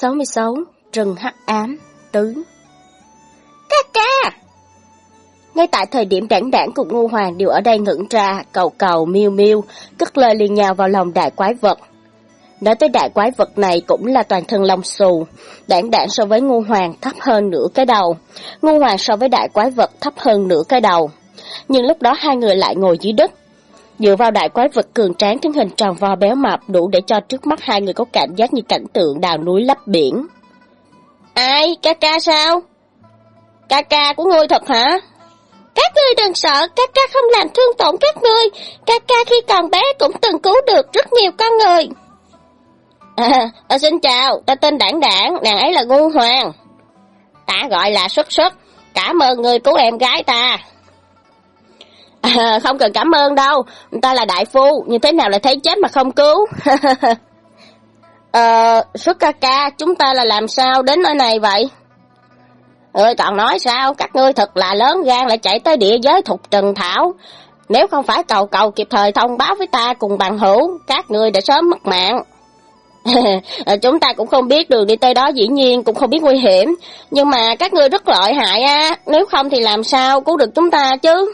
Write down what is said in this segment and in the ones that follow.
66 Rừng hắc ám Tứ Ca ca Ngay tại thời điểm đảng đảng cùng ngu hoàng đều ở đây ngưỡng ra, cầu cầu miêu miêu, cất lời liền nhào vào lòng đại quái vật. Nói tới đại quái vật này cũng là toàn thân lông xù, đảng đảng so với ngu hoàng thấp hơn nửa cái đầu, ngu hoàng so với đại quái vật thấp hơn nửa cái đầu. Nhưng lúc đó hai người lại ngồi dưới đất, Dựa vào đại quái vật cường tráng thân hình tròn vo béo mập đủ để cho trước mắt hai người có cảm giác như cảnh tượng đào núi lấp biển. Ai? Ca ca sao? Ca ca của ngươi thật hả? Các ngươi đừng sợ, ca ca không làm thương tổn các ngươi. Ca ca khi còn bé cũng từng cứu được rất nhiều con người. À, à, xin chào, ta tên Đảng Đảng, nàng ấy là Ngu Hoàng. Ta gọi là Xuất Xuất, cảm ơn người cứu em gái ta. À, không cần cảm ơn đâu, ta là đại phu, như thế nào lại thấy chết mà không cứu. ờ, xuất ca ca, chúng ta là làm sao đến nơi này vậy? Ơi còn nói sao, các ngươi thật là lớn gan lại chạy tới địa giới thục trần thảo. Nếu không phải cầu cầu kịp thời thông báo với ta cùng bằng hữu, các ngươi đã sớm mất mạng. chúng ta cũng không biết đường đi tới đó dĩ nhiên cũng không biết nguy hiểm, nhưng mà các ngươi rất lợi hại á, nếu không thì làm sao cứu được chúng ta chứ?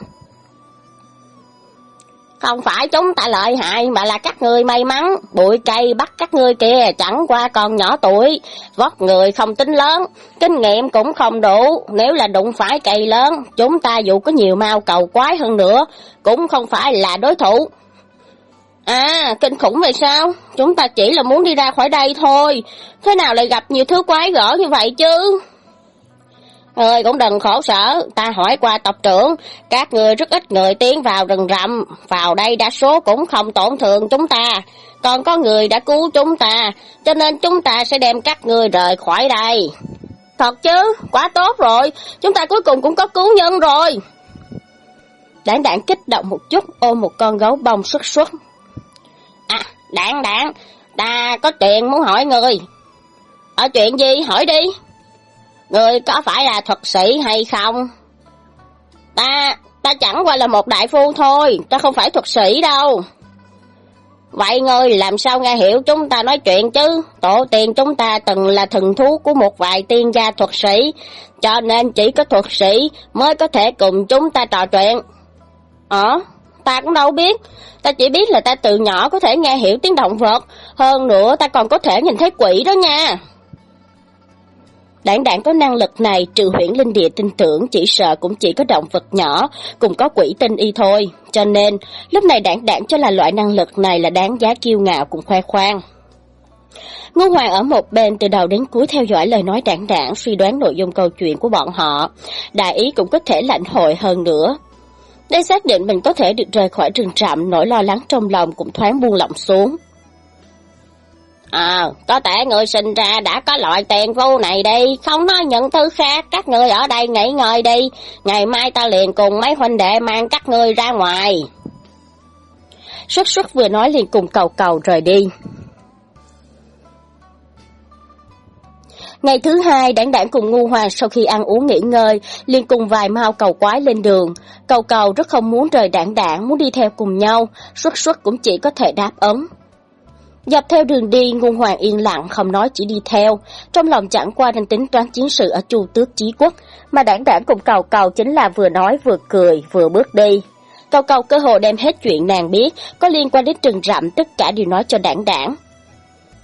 Không phải chúng ta lợi hại mà là các người may mắn, bụi cây bắt các ngươi kia chẳng qua còn nhỏ tuổi, vóc người không tính lớn, kinh nghiệm cũng không đủ, nếu là đụng phải cây lớn, chúng ta dù có nhiều mau cầu quái hơn nữa, cũng không phải là đối thủ. À, kinh khủng vậy sao? Chúng ta chỉ là muốn đi ra khỏi đây thôi, thế nào lại gặp nhiều thứ quái gở như vậy chứ? Người cũng đừng khổ sở, ta hỏi qua tộc trưởng, các người rất ít người tiến vào rừng rậm, vào đây đa số cũng không tổn thương chúng ta, còn có người đã cứu chúng ta, cho nên chúng ta sẽ đem các người rời khỏi đây. Thật chứ, quá tốt rồi, chúng ta cuối cùng cũng có cứu nhân rồi. Đảng đảng kích động một chút ôm một con gấu bông xuất xuất. À, đảng đảng, ta có chuyện muốn hỏi người. Ở chuyện gì, hỏi đi. Người có phải là thuật sĩ hay không? Ta, ta chẳng qua là một đại phu thôi, ta không phải thuật sĩ đâu. Vậy ngươi làm sao nghe hiểu chúng ta nói chuyện chứ? Tổ tiên chúng ta từng là thần thú của một vài tiên gia thuật sĩ, cho nên chỉ có thuật sĩ mới có thể cùng chúng ta trò chuyện. Ờ, ta cũng đâu biết, ta chỉ biết là ta từ nhỏ có thể nghe hiểu tiếng động vật, hơn nữa ta còn có thể nhìn thấy quỷ đó nha. Đảng đảng có năng lực này trừ huyễn linh địa tin tưởng chỉ sợ cũng chỉ có động vật nhỏ, cùng có quỷ tinh y thôi. Cho nên, lúc này đảng đảng cho là loại năng lực này là đáng giá kiêu ngạo cùng khoe khoang. Ngô Hoàng ở một bên từ đầu đến cuối theo dõi lời nói đảng đảng suy đoán nội dung câu chuyện của bọn họ. Đại ý cũng có thể lãnh hội hơn nữa. Để xác định mình có thể được rời khỏi rừng trạm, nỗi lo lắng trong lòng cũng thoáng buông lỏng xuống. À, có thể người sinh ra đã có loại tiền phu này đi, không nói những thứ khác, các người ở đây nghỉ ngơi đi, ngày mai ta liền cùng mấy huynh đệ mang các ngươi ra ngoài. Xuất xuất vừa nói liền cùng cầu cầu rời đi. Ngày thứ hai, đảng đảng cùng ngu hoàng sau khi ăn uống nghỉ ngơi, liền cùng vài mau cầu quái lên đường. Cầu cầu rất không muốn rời đảng đảng, muốn đi theo cùng nhau, xuất xuất cũng chỉ có thể đáp ứng. Dọc theo đường đi, Ngôn Hoàng yên lặng không nói chỉ đi theo, trong lòng chẳng qua đang tính toán chiến sự ở Chu Tước Chí Quốc, mà đảng đảng cùng cầu cầu chính là vừa nói vừa cười, vừa bước đi. Cầu cầu cơ hội đem hết chuyện nàng biết, có liên quan đến trừng rậm tất cả đều nói cho đảng đảng.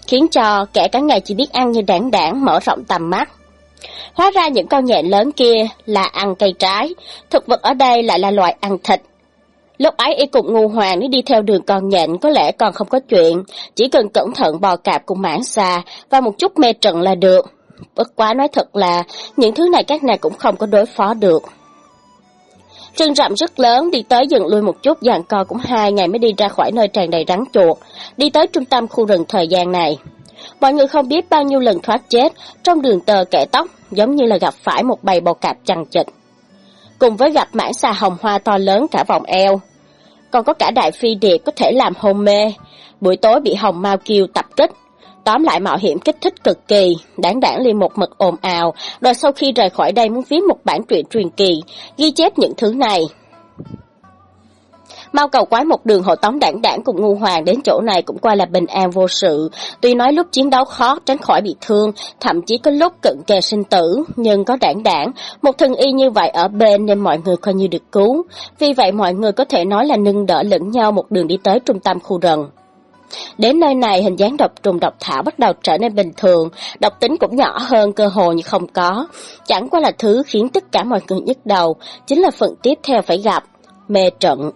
Khiến cho kẻ cả ngày chỉ biết ăn như đảng đảng mở rộng tầm mắt. Hóa ra những con nhện lớn kia là ăn cây trái, thực vật ở đây lại là loại ăn thịt, Lúc ấy y cùng ngu hoàng nếu đi theo đường con nhện có lẽ còn không có chuyện, chỉ cần cẩn thận bò cạp cùng mãn xà và một chút mê trận là được. Bất quá nói thật là những thứ này các nàng cũng không có đối phó được. Rừng rậm rất lớn, đi tới dừng lui một chút dàn co cũng hai ngày mới đi ra khỏi nơi tràn đầy rắn chuột, đi tới trung tâm khu rừng thời gian này. Mọi người không biết bao nhiêu lần thoát chết, trong đường tờ kẻ tóc, giống như là gặp phải một bầy bò cạp chằng chịch. Cùng với gặp mãn xà hồng hoa to lớn cả vòng eo, còn có cả đại phi điệp có thể làm hôn mê, buổi tối bị hồng mao kiều tập kích. Tóm lại mạo hiểm kích thích cực kỳ, đáng đảng liền một mực ồn ào, rồi sau khi rời khỏi đây muốn viết một bản truyện truyền kỳ, ghi chép những thứ này. Mau cầu quái một đường hộ tống đảng đảng cùng ngu hoàng đến chỗ này cũng coi là bình an vô sự. Tuy nói lúc chiến đấu khó tránh khỏi bị thương, thậm chí có lúc cận kề sinh tử, nhưng có đảng đảng, một thân y như vậy ở bên nên mọi người coi như được cứu. Vì vậy mọi người có thể nói là nâng đỡ lẫn nhau một đường đi tới trung tâm khu rừng. Đến nơi này hình dáng độc trùng độc thảo bắt đầu trở nên bình thường, độc tính cũng nhỏ hơn cơ hồ như không có. Chẳng qua là thứ khiến tất cả mọi người nhức đầu, chính là phần tiếp theo phải gặp, mê trận.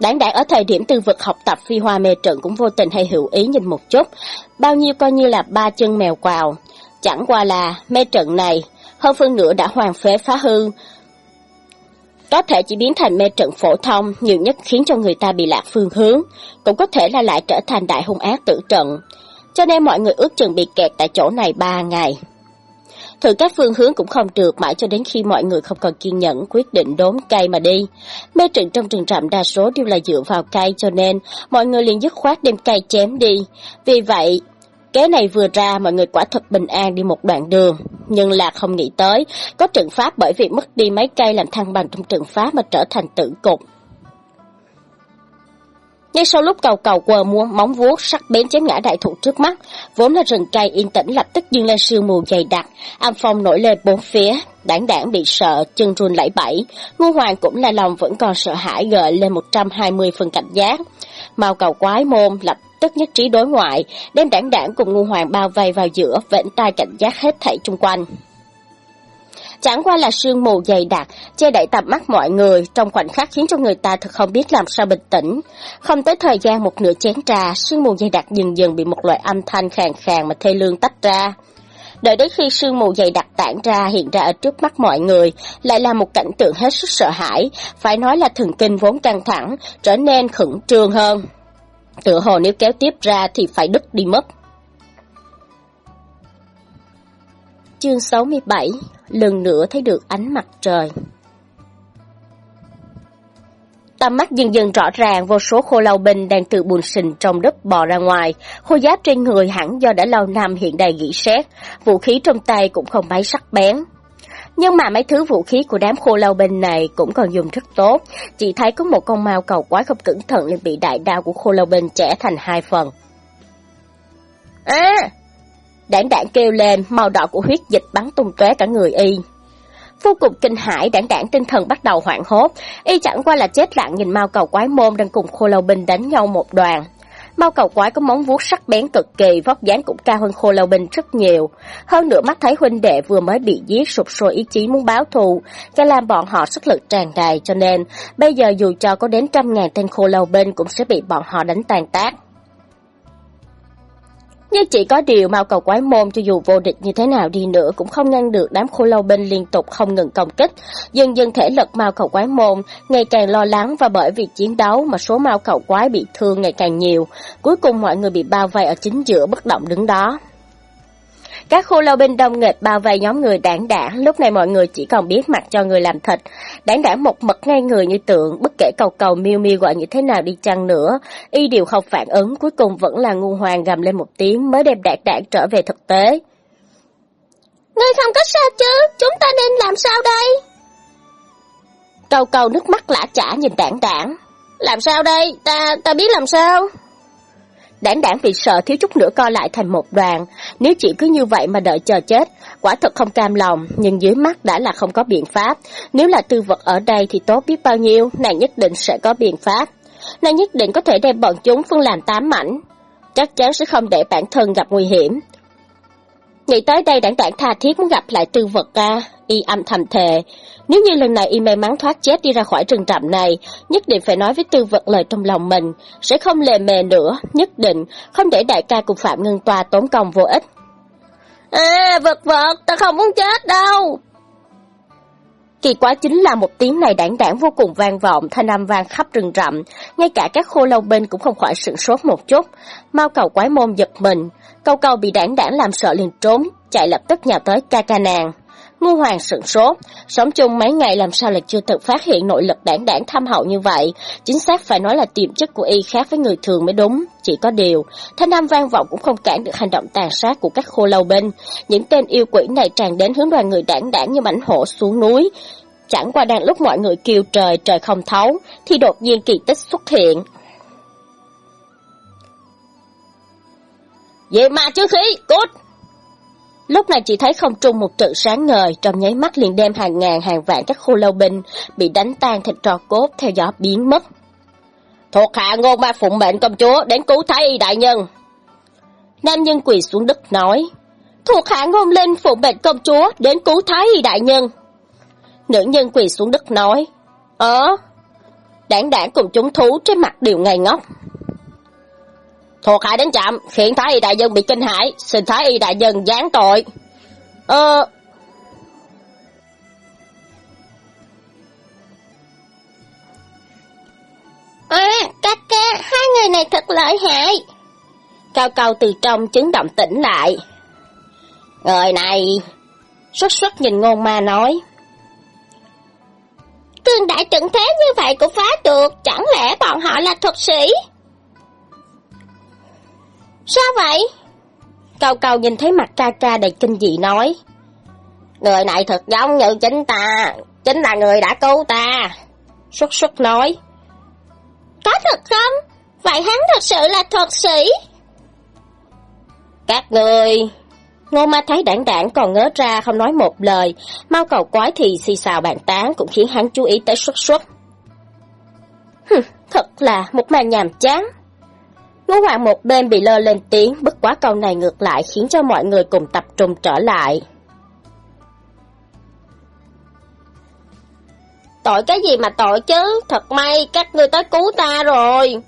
Đáng đáng ở thời điểm tư vực học tập phi hoa mê trận cũng vô tình hay hữu ý nhìn một chút, bao nhiêu coi như là ba chân mèo quào. Chẳng qua là mê trận này, hơn phân nửa đã hoàn phế phá hư, có thể chỉ biến thành mê trận phổ thông, nhiều nhất khiến cho người ta bị lạc phương hướng, cũng có thể là lại trở thành đại hung ác tử trận. Cho nên mọi người ước chừng bị kẹt tại chỗ này ba ngày. Thử các phương hướng cũng không được mãi cho đến khi mọi người không còn kiên nhẫn quyết định đốn cây mà đi. Mê trận trong rừng trạm đa số đều là dựa vào cây cho nên mọi người liền dứt khoát đem cây chém đi. Vì vậy, Kế này vừa ra mọi người quả thật bình an đi một đoạn đường, nhưng là không nghĩ tới, có trận pháp bởi vì mất đi mấy cây làm thăng bằng trong trận pháp mà trở thành tử cục. Ngay sau lúc cầu cầu quờ mua móng vuốt sắc bén chém ngã đại thụ trước mắt, vốn là rừng cây yên tĩnh lập tức dâng lên sương mù dày đặc, âm phong nổi lên bốn phía, đảng đảng bị sợ, chân run lẩy bẩy ngu hoàng cũng là lòng vẫn còn sợ hãi gợi lên 120 phần cảnh giác. mao cầu quái môn lập tức nhất trí đối ngoại, đem đảng đảng cùng ngu hoàng bao vây vào giữa, vệnh tai cảnh giác hết thảy chung quanh. Chẳng qua là sương mù dày đặc, che đậy tầm mắt mọi người, trong khoảnh khắc khiến cho người ta thật không biết làm sao bình tĩnh. Không tới thời gian một nửa chén trà, sương mù dày đặc dần dần bị một loại âm thanh khàn khàn mà thê lương tách ra. Đợi đến khi sương mù dày đặc tản ra hiện ra ở trước mắt mọi người, lại là một cảnh tượng hết sức sợ hãi, phải nói là thần kinh vốn căng thẳng, trở nên khẩn trương hơn. Tựa hồ nếu kéo tiếp ra thì phải đứt đi mất. Chương 67 Lần nữa thấy được ánh mặt trời Tầm mắt dần dần rõ ràng vô số khô lâu binh đang từ buồn sình trong đất bò ra ngoài, khô giáp trên người hẳn do đã lâu năm hiện đầy gỉ sét, vũ khí trong tay cũng không mấy sắc bén. Nhưng mà mấy thứ vũ khí của đám khô lâu bình này cũng còn dùng rất tốt, chỉ thấy có một con mao cầu quái không cẩn thận liền bị đại đao của khô lâu bình trẻ thành hai phần. À! Đảng đảng kêu lên, màu đỏ của huyết dịch bắn tung tóe cả người y. Vô cùng kinh hãi, đảng đảng tinh thần bắt đầu hoảng hốt, y chẳng qua là chết lặng nhìn mao cầu quái môn đang cùng khô lâu binh đánh nhau một đoàn. Mau cầu quái có móng vuốt sắc bén cực kỳ, vóc dáng cũng cao hơn khô lâu binh rất nhiều. Hơn nữa mắt thấy huynh đệ vừa mới bị giết sụp sôi ý chí muốn báo thù, cái làm bọn họ sức lực tràn đầy cho nên bây giờ dù cho có đến trăm ngàn tên khô lâu binh cũng sẽ bị bọn họ đánh tàn tác. Nhưng chỉ có điều mau cầu quái môn cho dù vô địch như thế nào đi nữa cũng không ngăn được đám khô lâu binh liên tục không ngừng công kích. Dần dần thể lực mau cầu quái môn ngày càng lo lắng và bởi vì chiến đấu mà số mau cầu quái bị thương ngày càng nhiều. Cuối cùng mọi người bị bao vây ở chính giữa bất động đứng đó. Các khu lâu binh đông nghịch bao vây nhóm người đảng đảng, lúc này mọi người chỉ còn biết mặc cho người làm thịt. Đảng đảng một mật ngay người như tượng, bất kể cầu cầu miêu miêu gọi như thế nào đi chăng nữa, y đều không phản ứng, cuối cùng vẫn là ngu hoàng gầm lên một tiếng mới đem đảng đảng trở về thực tế. Ngươi không có sao chứ, chúng ta nên làm sao đây? Cầu cầu nước mắt lã chả nhìn đảng đảng. Làm sao đây? Ta, ta biết làm sao? Đảng đảng vì sợ thiếu chút nữa co lại thành một đoàn, nếu chỉ cứ như vậy mà đợi chờ chết, quả thật không cam lòng, nhưng dưới mắt đã là không có biện pháp. Nếu là tư vật ở đây thì tốt biết bao nhiêu, nàng nhất định sẽ có biện pháp. Nàng nhất định có thể đem bọn chúng phân làm tám mảnh, chắc chắn sẽ không để bản thân gặp nguy hiểm. Nghĩ tới đây đảng đoạn tha thiết muốn gặp lại tư vật ca, y âm thầm thề, nếu như lần này y may mắn thoát chết đi ra khỏi rừng rậm này, nhất định phải nói với tư vật lời trong lòng mình, sẽ không lề mề nữa, nhất định, không để đại ca cùng Phạm Ngân Toa tốn công vô ích. À, vật vật, ta không muốn chết đâu. Kỳ quá chính là một tiếng này đảng đảng vô cùng vang vọng, thanh âm vang khắp rừng rậm, ngay cả các khô lâu bên cũng không khỏi sửng sốt một chút. Mau cầu quái môn giật mình, câu câu bị đảng đảng làm sợ liền trốn, chạy lập tức nhào tới ca ca nàng. Ngô Hoàng sửng sốt, sống chung mấy ngày làm sao lại chưa từng phát hiện nội lực đảng đảng thâm hậu như vậy. Chính xác phải nói là tiềm chất của y khác với người thường mới đúng. Chỉ có điều, thanh âm vang vọng cũng không cản được hành động tàn sát của các khô lâu binh. Những tên yêu quỷ này tràn đến hướng đoàn người đảng đảng như mảnh hổ xuống núi. chẳng qua đang lúc mọi người kêu trời trời không thấu, thì đột nhiên kỳ tích xuất hiện. Vậy mà chứ khí, cút! Lúc này chỉ thấy không trung một trận sáng ngời, trong nháy mắt liền đem hàng ngàn hàng vạn các khu lâu binh bị đánh tan thịt trò cốt theo gió biến mất. Thuộc hạ ngôn ma phụng mệnh công chúa đến cứu thái y đại nhân. Nam nhân quỳ xuống đất nói, thuộc hạ ngôn linh phụng mệnh công chúa đến cứu thái y đại nhân. Nữ nhân quỳ xuống đất nói, Ờ, đảng đảng cùng chúng thú trên mặt đều ngây ngốc. Thuộc hại đến chậm, khiến Thái Y Đại Nhân bị kinh hãi, xin Thái Y Đại Nhân giáng tội. Ờ... À, các ca, hai người này thật lợi hại. Cao cao từ trong chứng động tỉnh lại. Người này... Xuất xuất nhìn ngôn ma nói. Cương đại trận thế như vậy cũng phá được, chẳng lẽ bọn họ là thuật sĩ? Sao vậy? Cao cao nhìn thấy mặt ca ca đầy kinh dị nói. Người này thật giống như chính ta, chính là người đã cứu ta. Xuất xuất nói. Có thật không? Vậy hắn thật sự là thuật sĩ. Các người... Ngô ma thấy đảng đảng còn ngớ ra không nói một lời, mau cầu quái thì xì xào bàn tán cũng khiến hắn chú ý tới xuất xuất. hừ, thật là một màn nhàm chán. Ngô Hoàng một bên bị lơ lên tiếng, bất quá câu này ngược lại khiến cho mọi người cùng tập trung trở lại. Tội cái gì mà tội chứ, thật may các ngươi tới cứu ta rồi.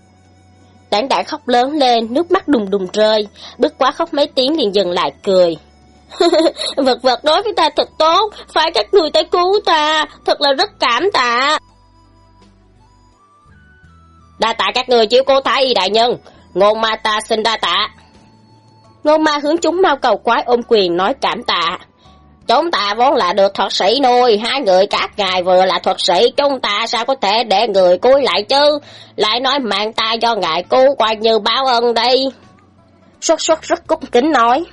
Đảng đảng khóc lớn lên, nước mắt đùng đùng rơi, bước quá khóc mấy tiếng liền dừng lại cười. vật vật đối với ta thật tốt, phải các người tới cứu ta, thật là rất cảm tạ. Đa tạ các người chiếu cố thái y đại nhân, ngôn ma ta xin đa tạ. Ngôn ma hướng chúng mau cầu quái ôm quyền nói cảm tạ. Chúng ta vốn là được thuật sĩ nuôi, hai người các ngài vừa là thuật sĩ, chúng ta sao có thể để người cúi lại chứ? Lại nói mạng ta do ngài cứu coi như báo ơn đây. Xuất xuất rất cúc kính nói.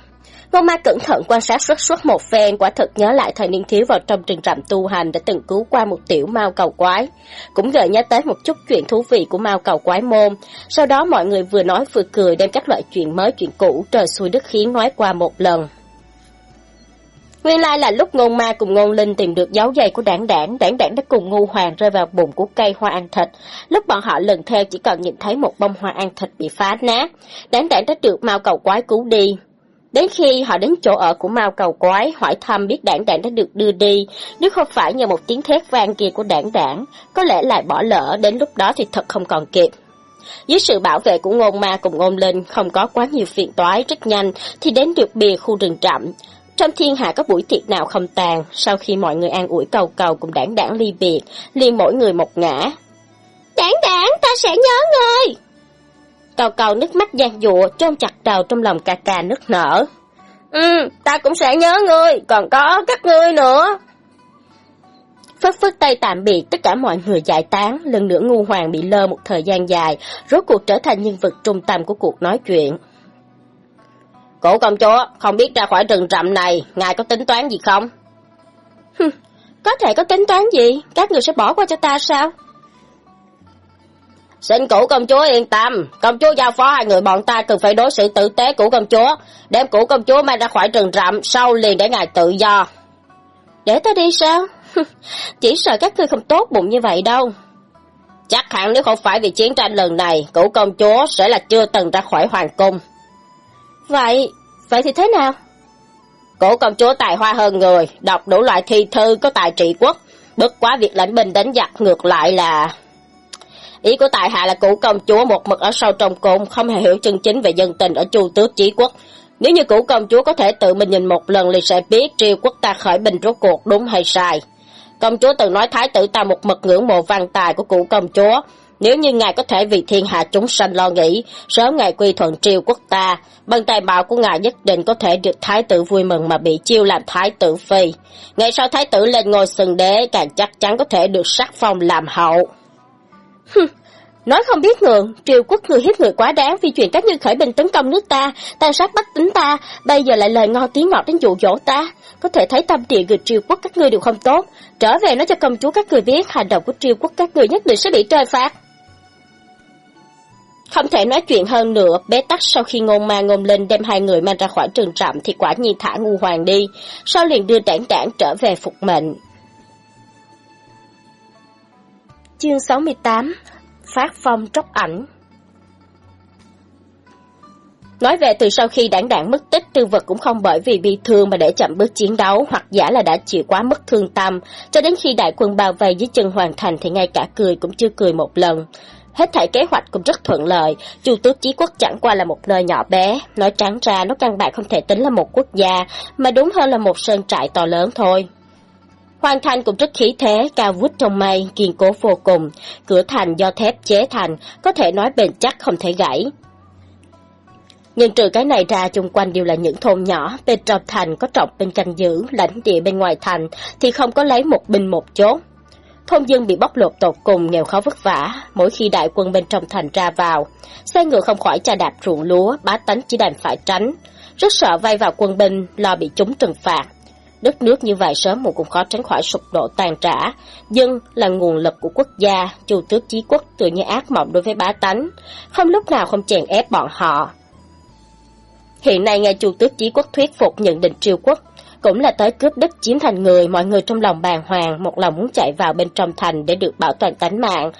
Ngô ma cẩn thận quan sát xuất suốt một phen, quả thực nhớ lại thời niên thiếu vào trong rừng rậm tu hành đã từng cứu qua một tiểu mao cầu quái. Cũng gợi nhớ tới một chút chuyện thú vị của mao cầu quái môn. Sau đó mọi người vừa nói vừa cười đem các loại chuyện mới chuyện cũ trời xuôi đất khiến nói qua một lần. Nguyên lai là lúc ngôn ma cùng ngôn linh tìm được dấu giày của đảng đảng, đảng đảng đã cùng ngu hoàng rơi vào bụng của cây hoa ăn thịt. Lúc bọn họ lần theo chỉ còn nhìn thấy một bông hoa ăn thịt bị phá nát, đảng đảng đã được mau cầu quái cứu đi. Đến khi họ đến chỗ ở của Mao cầu quái, hỏi thăm biết đảng đảng đã được đưa đi, nếu không phải nhờ một tiếng thét vang kia của đảng đảng, có lẽ lại bỏ lỡ, đến lúc đó thì thật không còn kịp. Dưới sự bảo vệ của ngôn ma cùng ngôn linh, không có quá nhiều phiền toái, rất nhanh, thì đến được bìa khu rừng trạm. Trong thiên hạ có buổi tiệc nào không tàn, sau khi mọi người an ủi cầu cầu cùng đảng đảng ly biệt, liền mỗi người một ngã. Đảng đảng, ta sẽ nhớ ngươi! Cầu cầu nước mắt giang dụa, trôn chặt trào trong lòng cà cà nức nở. Ừ, ta cũng sẽ nhớ ngươi, còn có các ngươi nữa. Phất phất tay tạm biệt tất cả mọi người giải tán, lần nữa ngu hoàng bị lơ một thời gian dài, rốt cuộc trở thành nhân vật trung tâm của cuộc nói chuyện. Cổ công chúa, không biết ra khỏi rừng rậm này, ngài có tính toán gì không? có thể có tính toán gì, các người sẽ bỏ qua cho ta sao? Xin cụ công chúa yên tâm, công chúa giao phó hai người bọn ta cần phải đối xử tử tế cụ công chúa, đem cụ công chúa mang ra khỏi rừng rậm, sau liền để ngài tự do. Để ta đi sao? Chỉ sợ các ngươi không tốt bụng như vậy đâu. Chắc hẳn nếu không phải vì chiến tranh lần này, cụ công chúa sẽ là chưa từng ra khỏi hoàng cung. Vậy, vậy thì thế nào? Cổ công chúa tài hoa hơn người, đọc đủ loại thi thư có tài trị quốc, bất quá việc lãnh binh đánh giặc ngược lại là... Ý của tại hạ là cụ công chúa một mực ở sau trong cung, không hề hiểu chân chính về dân tình ở chu tước chí quốc. Nếu như cụ công chúa có thể tự mình nhìn một lần thì sẽ biết triều quốc ta khởi binh rốt cuộc đúng hay sai. Công chúa từng nói thái tử ta một mực ngưỡng mộ văn tài của cụ công chúa. Nếu như ngài có thể vì thiên hạ chúng sanh lo nghĩ, sớm ngày quy thuận triều quốc ta, bằng tài bạo của ngài nhất định có thể được thái tử vui mừng mà bị chiêu làm thái tử phi. Ngày sau thái tử lên ngôi sừng đế càng chắc chắn có thể được sắc phong làm hậu. Nói không biết ngượng, triều quốc người hiếp người quá đáng vì chuyện các ngươi khởi binh tấn công nước ta, tàn sát bách tính ta, bây giờ lại lời ngon tiếng ngọt đến dụ dỗ ta. Có thể thấy tâm địa người triều quốc các ngươi đều không tốt. Trở về nói cho công chúa các người biết, hành động của triều quốc các người nhất định sẽ bị trời phạt. Không thể nói chuyện hơn nữa, bế tắc sau khi ngôn ma ngôn linh đem hai người mang ra khỏi trường trạm thì quả nhiên thả ngu hoàng đi, sau liền đưa đảng đảng trở về phục mệnh. Chương 68 Phát phong tróc ảnh Nói về từ sau khi đảng đảng mất tích, tư vật cũng không bởi vì bị thương mà để chậm bước chiến đấu, hoặc giả là đã chịu quá mất thương tâm, cho đến khi đại quân bao vây dưới chân hoàn thành thì ngay cả cười cũng chưa cười một lần. Hết thảy kế hoạch cũng rất thuận lợi, Chu Tước Chí Quốc chẳng qua là một nơi nhỏ bé, nói trắng ra nó căn bản không thể tính là một quốc gia, mà đúng hơn là một sơn trại to lớn thôi. Hoàn thành cũng rất khí thế, cao vút trong mây, kiên cố vô cùng, cửa thành do thép chế thành, có thể nói bền chắc không thể gãy. Nhưng trừ cái này ra chung quanh đều là những thôn nhỏ, bên trong thành có trọng bên canh giữ, lãnh địa bên ngoài thành thì không có lấy một binh một chốt. Thôn dân bị bóc lột tột cùng nghèo khó vất vả, mỗi khi đại quân bên trong thành ra vào. Xe ngựa không khỏi tra đạp ruộng lúa, bá tánh chỉ đành phải tránh. Rất sợ vay vào quân binh, lo bị chúng trừng phạt. Đất nước như vậy sớm muộn cũng khó tránh khỏi sụp đổ tàn trả. Dân là nguồn lực của quốc gia, chủ tước chí quốc tự như ác mộng đối với bá tánh. Không lúc nào không chèn ép bọn họ. Hiện nay nghe chủ tước chí quốc thuyết phục nhận định triều quốc, cũng là tới cướp đất chiếm thành người, mọi người trong lòng bàng hoàng, một lòng muốn chạy vào bên trong thành để được bảo toàn tánh mạng.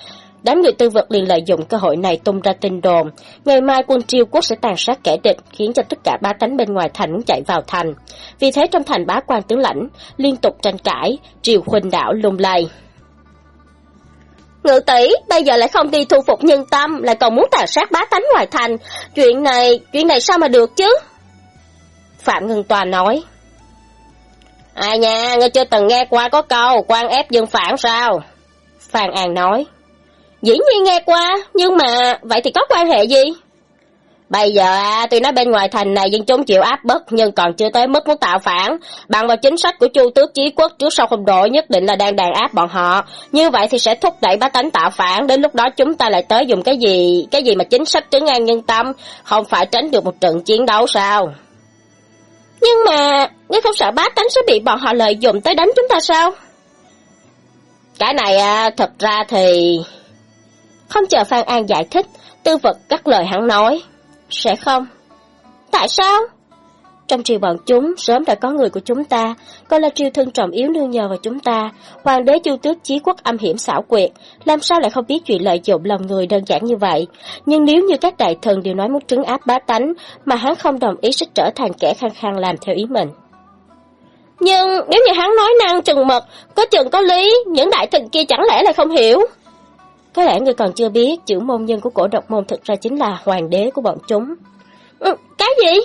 Đám người tư vật liền lợi dụng cơ hội này tung ra tin đồn. Ngày mai quân triều quốc sẽ tàn sát kẻ địch, khiến cho tất cả ba tánh bên ngoài thành muốn chạy vào thành. Vì thế trong thành bá quan tướng lãnh, liên tục tranh cãi, triều khuynh đảo lung lay. Ngự tỷ, bây giờ lại không đi thu phục nhân tâm, lại còn muốn tàn sát bá tánh ngoài thành. Chuyện này, chuyện này sao mà được chứ? Phạm Ngân Tòa nói. Ai nha, ngươi chưa từng nghe qua có câu, quan ép dân phản sao? Phan An nói. Dĩ nhiên nghe qua, nhưng mà vậy thì có quan hệ gì? Bây giờ à, tuy nói bên ngoài thành này dân chúng chịu áp bức nhưng còn chưa tới mức muốn tạo phản. Bằng vào chính sách của Chu Tước Chí Quốc trước sau không đổi nhất định là đang đàn áp bọn họ. Như vậy thì sẽ thúc đẩy bá tánh tạo phản, đến lúc đó chúng ta lại tới dùng cái gì, cái gì mà chính sách trấn an nhân tâm, không phải tránh được một trận chiến đấu sao? Nhưng mà, ngươi không sợ bá tánh sẽ bị bọn họ lợi dụng tới đánh chúng ta sao? Cái này à, thật ra thì... Không chờ Phan An giải thích, tư vật cắt lời hắn nói. Sẽ không. Tại sao? Trong triều bọn chúng, sớm đã có người của chúng ta, coi là triều thân trọng yếu nương nhờ vào chúng ta. Hoàng đế chu tước chí quốc âm hiểm xảo quyệt, làm sao lại không biết chuyện lợi dụng lòng người đơn giản như vậy. Nhưng nếu như các đại thần đều nói muốn trứng áp bá tánh, mà hắn không đồng ý sẽ trở thành kẻ khăng khăng làm theo ý mình. Nhưng nếu như hắn nói năng chừng mật, có chừng có lý, những đại thần kia chẳng lẽ lại không hiểu? Có lẽ người còn chưa biết, chữ môn nhân của cổ độc môn thực ra chính là hoàng đế của bọn chúng. Ừ, cái gì?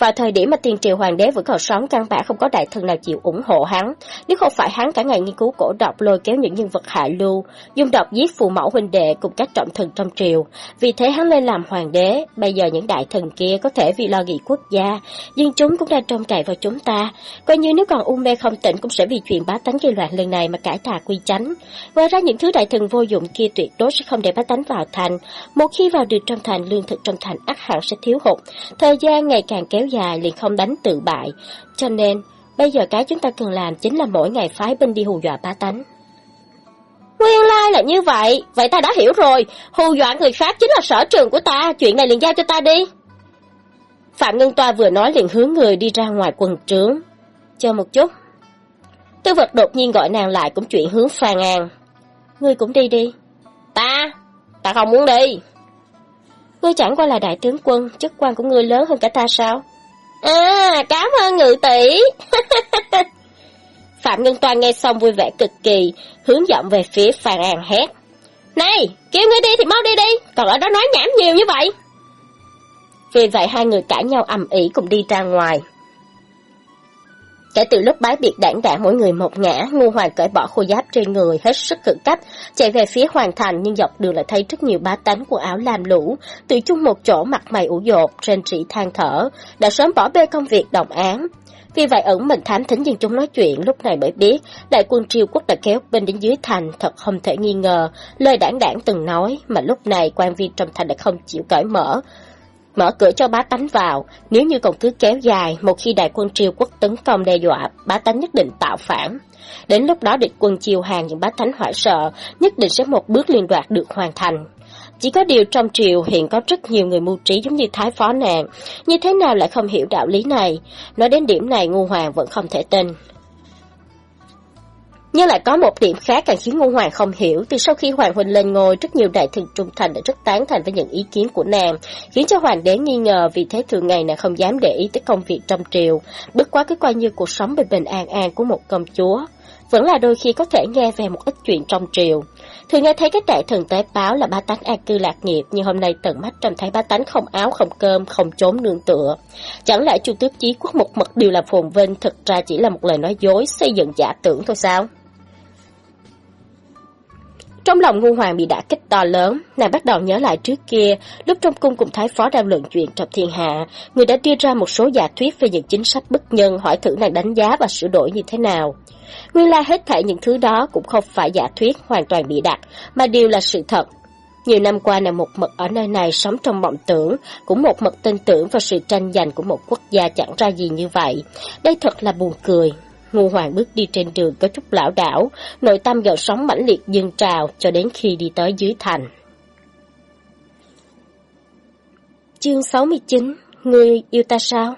Vào thời điểm mà tiền triều hoàng đế vẫn còn sống, căn bản không có đại thần nào chịu ủng hộ hắn. Nếu không phải hắn cả ngày nghiên cứu cổ độc lôi kéo những nhân vật hạ lưu, dùng độc giết phụ mẫu huynh đệ cùng các trọng thần trong triều. Vì thế hắn lên làm hoàng đế, bây giờ những đại thần kia có thể vì lo nghĩ quốc gia, nhưng chúng cũng đang trông cậy vào chúng ta. Coi như nếu còn u mê không tỉnh cũng sẽ vì chuyện bá tánh gây loạn lần này mà cải tà quy chánh. Ngoài ra những thứ đại thần vô dụng kia tuyệt đối sẽ không để bá tánh vào thành. Một khi vào được trong thành, lương thực trong thành ắt hẳn sẽ thiếu hụt. Thời gian ngày càng kéo dài liền không đánh tự bại, cho nên bây giờ cái chúng ta cần làm chính là mỗi ngày phái binh đi hù dọa bá tánh. Nguyên lai là như vậy, vậy ta đã hiểu rồi, hù dọa người khác chính là sở trường của ta, chuyện này liền giao cho ta đi. Phạm Ngân Toa vừa nói liền hướng người đi ra ngoài quần trướng. Chờ một chút. Tư vật đột nhiên gọi nàng lại cũng chuyển hướng Phan An. Ngươi cũng đi đi. Ta? Ta không muốn đi. Ngươi chẳng qua là đại tướng quân, chức quan của ngươi lớn hơn cả ta sao? À, cảm ơn ngự tỷ. Phạm Ngân Toan nghe xong vui vẻ cực kỳ, hướng giọng về phía Phan An hét. Này, kêu ngươi đi thì mau đi đi, còn ở đó nói nhảm nhiều như vậy. Vì vậy hai người cãi nhau ầm ĩ cùng đi ra ngoài. Kể từ lúc bái biệt đảng đảng mỗi người một ngã, Ngô Hoàng cởi bỏ khô giáp trên người, hết sức cực cấp, chạy về phía Hoàng Thành nhưng dọc đường lại thấy rất nhiều bá tánh quần áo làm lũ, tự chung một chỗ mặt mày ủ dột, trên trị than thở, đã sớm bỏ bê công việc đồng án. Vì vậy ẩn mình thám thính dân chúng nói chuyện lúc này mới biết đại quân triều quốc đã kéo bên đến dưới thành thật không thể nghi ngờ lời đảng đảng từng nói mà lúc này quan viên trong thành đã không chịu cởi mở mở cửa cho bá tánh vào. Nếu như còn cứ kéo dài, một khi đại quân triều quốc tấn công đe dọa, bá tánh nhất định tạo phản. Đến lúc đó địch quân triều hàng những bá tánh hoảng sợ, nhất định sẽ một bước liên đoạt được hoàn thành. Chỉ có điều trong triều hiện có rất nhiều người mưu trí giống như Thái Phó nàng, như thế nào lại không hiểu đạo lý này. Nói đến điểm này ngu hoàng vẫn không thể tin. Nhưng lại có một điểm khác càng khiến Ngô Hoàng không hiểu, từ sau khi Hoàng Huynh lên ngôi, rất nhiều đại thần trung thành đã rất tán thành với những ý kiến của nàng, khiến cho Hoàng đế nghi ngờ vì thế thường ngày nàng không dám để ý tới công việc trong triều, bất quá cứ coi như cuộc sống bình bình an an của một công chúa. Vẫn là đôi khi có thể nghe về một ít chuyện trong triều. Thường nghe thấy các đại thần tế báo là ba tánh an cư lạc nghiệp, nhưng hôm nay tận mắt trông thấy ba tánh không áo, không cơm, không trốn nương tựa. Chẳng lẽ chu tước chí quốc một mật đều là phồn vinh, thực ra chỉ là một lời nói dối, xây dựng giả tưởng thôi sao? Trong lòng ngu hoàng bị đả kích to lớn, nàng bắt đầu nhớ lại trước kia, lúc trong cung cùng thái phó đang luận chuyện trong thiên hạ, người đã đưa ra một số giả thuyết về những chính sách bất nhân hỏi thử nàng đánh giá và sửa đổi như thế nào. Nguyên lai hết thảy những thứ đó cũng không phải giả thuyết hoàn toàn bị đặt, mà đều là sự thật. Nhiều năm qua nàng một mực ở nơi này sống trong mộng tưởng, cũng một mực tin tưởng vào sự tranh giành của một quốc gia chẳng ra gì như vậy. Đây thật là buồn cười. Ngô Hoàng bước đi trên đường có chút lão đảo, nội tâm gợn sóng mãnh liệt dâng trào cho đến khi đi tới dưới thành. Chương 69 Ngươi yêu ta sao?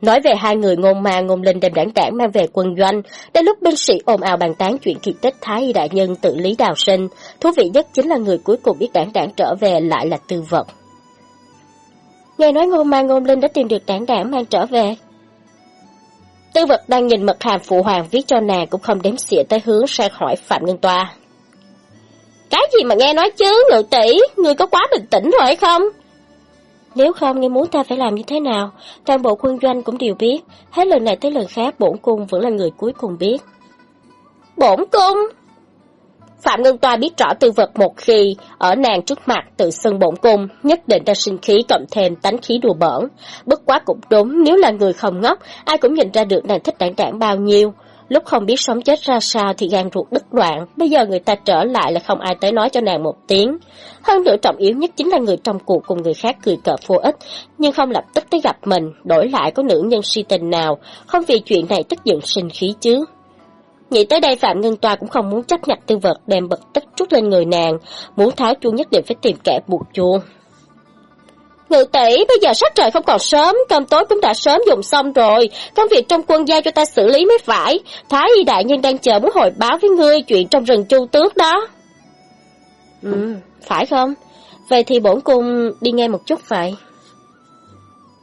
Nói về hai người ngôn ma ngôn linh đem đảng cảng mang về quân doanh, đến lúc binh sĩ ồn ào bàn tán chuyện kỳ tích Thái Y Đại Nhân tự lý đào sinh, thú vị nhất chính là người cuối cùng biết đảng đảng trở về lại là tư vật. Nghe nói ngôn ma ngôn linh đã tìm được đảng đảng mang trở về, Tư vật đang nhìn mật hàm phụ hoàng viết cho nàng cũng không đếm xỉa tới hướng sang hỏi Phạm Ngân Toa. Cái gì mà nghe nói chứ, ngự tỷ, người có quá bình tĩnh rồi hay không? Nếu không, ngươi muốn ta phải làm như thế nào? Toàn bộ quân doanh cũng đều biết, hết lần này tới lần khác bổn cung vẫn là người cuối cùng biết. Bổn cung? Phạm Ngân Toa biết rõ tư vật một khi ở nàng trước mặt tự xưng bổn cung, nhất định ra sinh khí cộng thêm tánh khí đùa bỡn. Bất quá cũng đúng, nếu là người không ngốc, ai cũng nhìn ra được nàng thích đảng đảng bao nhiêu. Lúc không biết sống chết ra sao thì gan ruột đứt đoạn, bây giờ người ta trở lại là không ai tới nói cho nàng một tiếng. Hơn nữa trọng yếu nhất chính là người trong cuộc cùng người khác cười cợt vô ích, nhưng không lập tức tới gặp mình, đổi lại có nữ nhân si tình nào, không vì chuyện này tức giận sinh khí chứ. Nghĩ tới đây Phạm Ngân Toa cũng không muốn chấp nhận tư vật đem bật tất chút lên người nàng, muốn tháo chuông nhất định phải tìm kẻ buộc chuông. Ngự tỷ, bây giờ sắc trời không còn sớm, cơm tối cũng đã sớm dùng xong rồi, công việc trong quân gia cho ta xử lý mới phải. Thái y đại nhân đang chờ muốn hồi báo với ngươi chuyện trong rừng chu tước đó. Ừ, phải không? Vậy thì bổn cung đi nghe một chút vậy.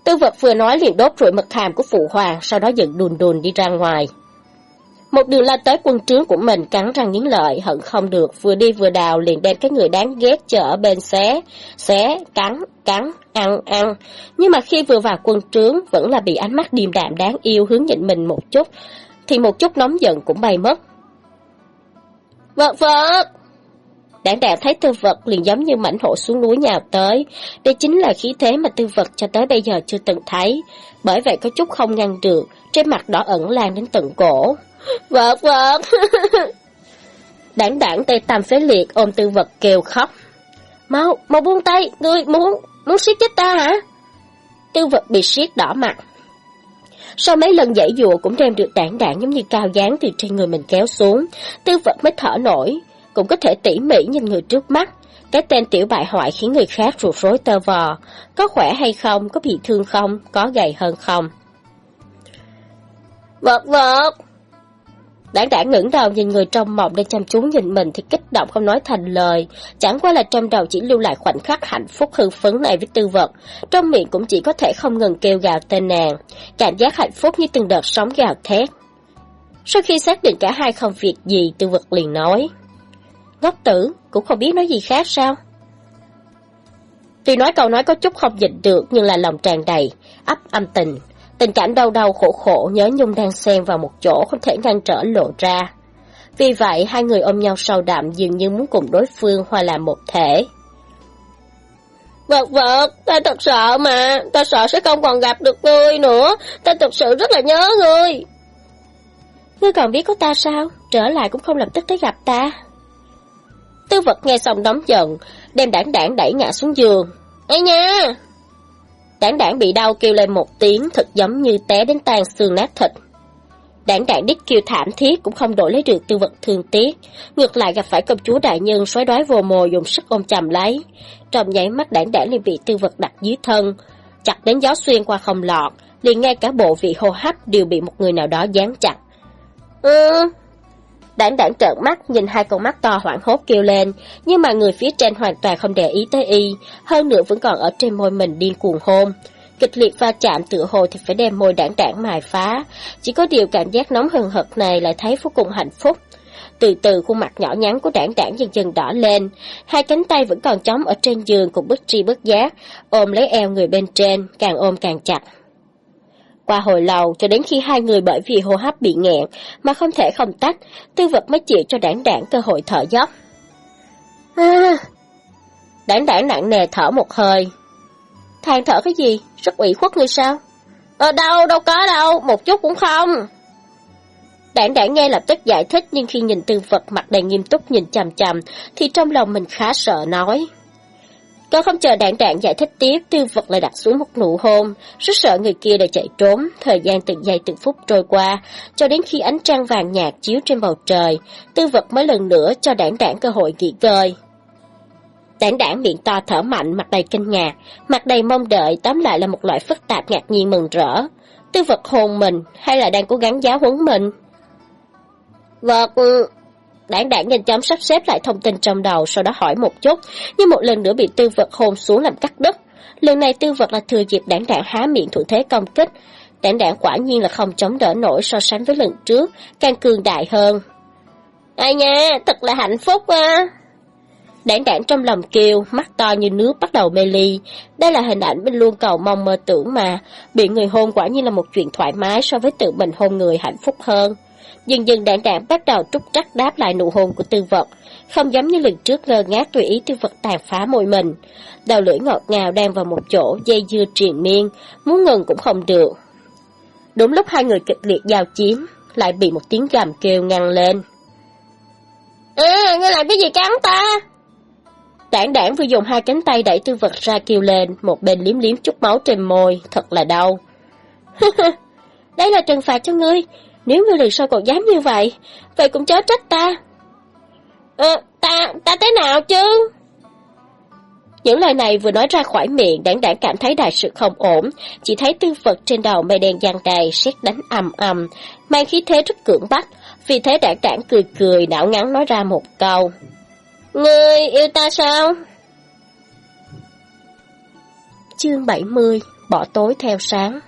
Tư vật vừa nói liền đốt rụi mật hàm của phụ hoàng, sau đó dựng đùn đùn đi ra ngoài. Một đường la tới quân trướng của mình cắn răng nghiến lợi, hận không được, vừa đi vừa đào liền đem cái người đáng ghét chở ở bên xé, xé, cắn, cắn, ăn, ăn. Nhưng mà khi vừa vào quân trướng vẫn là bị ánh mắt điềm đạm đáng yêu hướng nhìn mình một chút, thì một chút nóng giận cũng bay mất. Vật vật! Đảng đạo thấy tư vật liền giống như mảnh hổ xuống núi nhào tới. Đây chính là khí thế mà tư vật cho tới bây giờ chưa từng thấy. Bởi vậy có chút không ngăn được, trên mặt đỏ ẩn lan đến tận cổ. Vật vật! đảng đảng tay tam phế liệt ôm tư vật kêu khóc. Mau, mau buông tay, ngươi muốn, muốn siết chết ta hả? Tư vật bị siết đỏ mặt. Sau mấy lần giải dùa cũng đem được đảng đảng giống như cao dáng từ trên người mình kéo xuống, tư vật mới thở nổi, cũng có thể tỉ mỉ nhìn người trước mắt. Cái tên tiểu bại hoại khiến người khác ruột rối tơ vò, có khỏe hay không, có bị thương không, có gầy hơn không. Vật vật! Đảng đảng ngẩng đầu nhìn người trong mộng đang chăm chú nhìn mình thì kích động không nói thành lời. Chẳng qua là trong đầu chỉ lưu lại khoảnh khắc hạnh phúc hưng phấn này với tư vật. Trong miệng cũng chỉ có thể không ngừng kêu gào tên nàng. Cảm giác hạnh phúc như từng đợt sóng gào thét. Sau khi xác định cả hai không việc gì, tư vật liền nói. Ngốc tử, cũng không biết nói gì khác sao? Tuy nói câu nói có chút không dịch được nhưng là lòng tràn đầy, ấp âm tình, Tình cảnh đau đau khổ khổ nhớ nhung đang xen vào một chỗ không thể ngăn trở lộ ra. Vì vậy, hai người ôm nhau sâu đậm dường như muốn cùng đối phương hòa làm một thể. Vật vật, ta thật sợ mà, ta sợ sẽ không còn gặp được ngươi nữa, ta thật sự rất là nhớ ngươi. Ngươi còn biết có ta sao? Trở lại cũng không lập tức tới gặp ta. Tư vật nghe xong nóng giận, đem đảng đảng đẩy ngã xuống giường. Ê nha! Đảng đảng bị đau kêu lên một tiếng thật giống như té đến tan xương nát thịt. Đảng đảng đích kêu thảm thiết cũng không đổi lấy được tư vật thương tiếc, ngược lại gặp phải công chúa đại nhân sói đói vô mồ dùng sức ôm chầm lấy. Trong nháy mắt đảng đảng liền bị tư vật đặt dưới thân, chặt đến gió xuyên qua không lọt, liền ngay cả bộ vị hô hấp đều bị một người nào đó dán chặt. Ừ, Đảng đảng trợn mắt nhìn hai con mắt to hoảng hốt kêu lên, nhưng mà người phía trên hoàn toàn không để ý tới y, hơn nữa vẫn còn ở trên môi mình điên cuồng hôn. Kịch liệt va chạm tựa hồ thì phải đem môi đảng đảng mài phá, chỉ có điều cảm giác nóng hừng hực này lại thấy vô cùng hạnh phúc. Từ từ khuôn mặt nhỏ nhắn của đảng đảng dần dần đỏ lên, hai cánh tay vẫn còn chống ở trên giường cùng bất tri bất giác, ôm lấy eo người bên trên, càng ôm càng chặt. Qua hồi lâu, cho đến khi hai người bởi vì hô hấp bị nghẹn mà không thể không tách, tư vật mới chịu cho đảng đảng cơ hội thở dốc. À, đảng đảng nặng nề thở một hơi. Than thở cái gì? Rất ủy khuất người sao? Ờ đâu, đâu có đâu, một chút cũng không. Đảng đảng nghe lập tức giải thích nhưng khi nhìn tư vật mặt đầy nghiêm túc nhìn chằm chằm thì trong lòng mình khá sợ nói. Còn không chờ đạn đạn giải thích tiếp, tư vật lại đặt xuống một nụ hôn, rất sợ người kia đã chạy trốn, thời gian từng giây từng phút trôi qua, cho đến khi ánh trăng vàng nhạt chiếu trên bầu trời, tư vật mới lần nữa cho đảng đảng cơ hội nghỉ ngơi. Đảng đảng miệng to thở mạnh, mặt đầy kinh ngạc, mặt đầy mong đợi, tóm lại là một loại phức tạp ngạc nhiên mừng rỡ. Tư vật hôn mình, hay là đang cố gắng giáo huấn mình? Vật, Đảng đảng nhanh chóng sắp xếp lại thông tin trong đầu, sau đó hỏi một chút, nhưng một lần nữa bị tư vật hôn xuống làm cắt đứt. Lần này tư vật là thừa dịp đảng đảng há miệng thủ thế công kích. Đảng đảng quả nhiên là không chống đỡ nổi so sánh với lần trước, càng cường đại hơn. Ai nha, thật là hạnh phúc à. Đảng đảng trong lòng kêu, mắt to như nước bắt đầu mê ly. Đây là hình ảnh mình luôn cầu mong mơ tưởng mà, bị người hôn quả nhiên là một chuyện thoải mái so với tự mình hôn người hạnh phúc hơn. Dần dần đạn đạn bắt đầu trúc trắc đáp lại nụ hôn của tư vật, không giống như lần trước ngơ ngác tùy ý tư vật tàn phá môi mình. Đầu lưỡi ngọt ngào đang vào một chỗ, dây dưa triền miên, muốn ngừng cũng không được. Đúng lúc hai người kịch liệt giao chiến, lại bị một tiếng gầm kêu ngăn lên. À, ngươi làm cái gì cắn ta? Đảng đảng vừa dùng hai cánh tay đẩy tư vật ra kêu lên, một bên liếm liếm chút máu trên môi, thật là đau. Đây là trừng phạt cho ngươi, nếu ngươi lần sau còn dám như vậy, vậy cũng chớ trách ta. Ờ, ta, ta thế nào chứ? Những lời này vừa nói ra khỏi miệng, đảng đảng cảm thấy đại sự không ổn, chỉ thấy tư vật trên đầu mây đen giăng đầy, xét đánh ầm ầm, mang khí thế rất cưỡng bách, vì thế đảng đảng cười cười, não ngắn nói ra một câu. Ngươi yêu ta sao? Chương 70 Bỏ tối theo sáng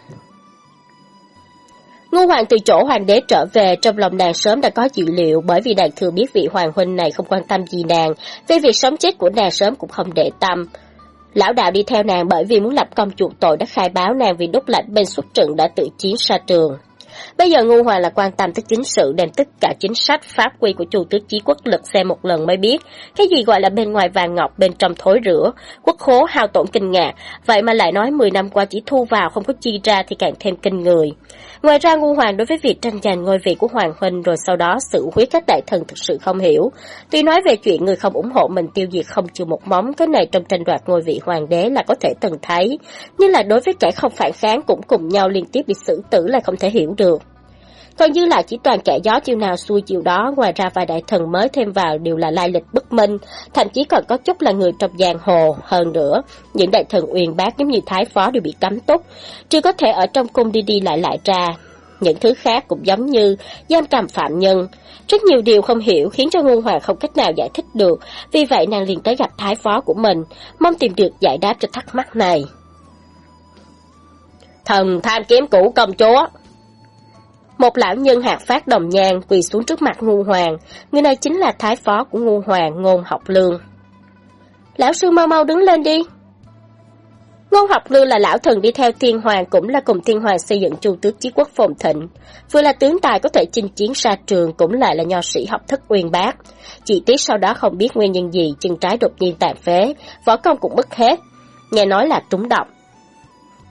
Ngô Hoàng từ chỗ hoàng đế trở về, trong lòng nàng sớm đã có dự liệu bởi vì nàng thừa biết vị hoàng huynh này không quan tâm gì nàng, về việc sống chết của nàng sớm cũng không để tâm. Lão đạo đi theo nàng bởi vì muốn lập công chuộc tội đã khai báo nàng vì đốt lạnh bên xuất trận đã tự chiến xa trường. Bây giờ Ngô Hoàng là quan tâm tới chính sự đem tất cả chính sách pháp quy của chu tước chí quốc lực xem một lần mới biết, cái gì gọi là bên ngoài vàng ngọc bên trong thối rửa, quốc khố hao tổn kinh ngạc, vậy mà lại nói 10 năm qua chỉ thu vào không có chi ra thì càng thêm kinh người. Ngoài ra ngu Hoàng đối với việc tranh giành ngôi vị của Hoàng Huynh rồi sau đó xử huyết các đại thần thực sự không hiểu. Tuy nói về chuyện người không ủng hộ mình tiêu diệt không chịu một móng, cái này trong tranh đoạt ngôi vị Hoàng đế là có thể từng thấy. Nhưng là đối với kẻ không phản kháng cũng cùng nhau liên tiếp bị xử tử là không thể hiểu được. Còn dư lại chỉ toàn kẻ gió chiều nào xuôi chiều đó, ngoài ra vài đại thần mới thêm vào đều là lai lịch bất minh, thậm chí còn có chút là người trong giang hồ. Hơn nữa, những đại thần uyên bác giống như thái phó đều bị cấm túc, chưa có thể ở trong cung đi đi lại lại ra. Những thứ khác cũng giống như giam cầm phạm nhân. Rất nhiều điều không hiểu khiến cho Ngôn Hoàng không cách nào giải thích được, vì vậy nàng liền tới gặp thái phó của mình, mong tìm được giải đáp cho thắc mắc này. Thần tham kiếm cũ công chúa một lão nhân hạt phát đồng nhang quỳ xuống trước mặt ngu hoàng, người này chính là thái phó của ngu hoàng Ngôn Học Lương. Lão sư mau mau đứng lên đi. Ngôn Học Lương là lão thần đi theo thiên hoàng cũng là cùng thiên hoàng xây dựng chu tước chí quốc phồn thịnh. Vừa là tướng tài có thể chinh chiến xa trường cũng lại là nho sĩ học thức uyên bác. Chỉ tiếc sau đó không biết nguyên nhân gì chân trái đột nhiên tàn phế, võ công cũng mất hết. nghe nói là trúng độc.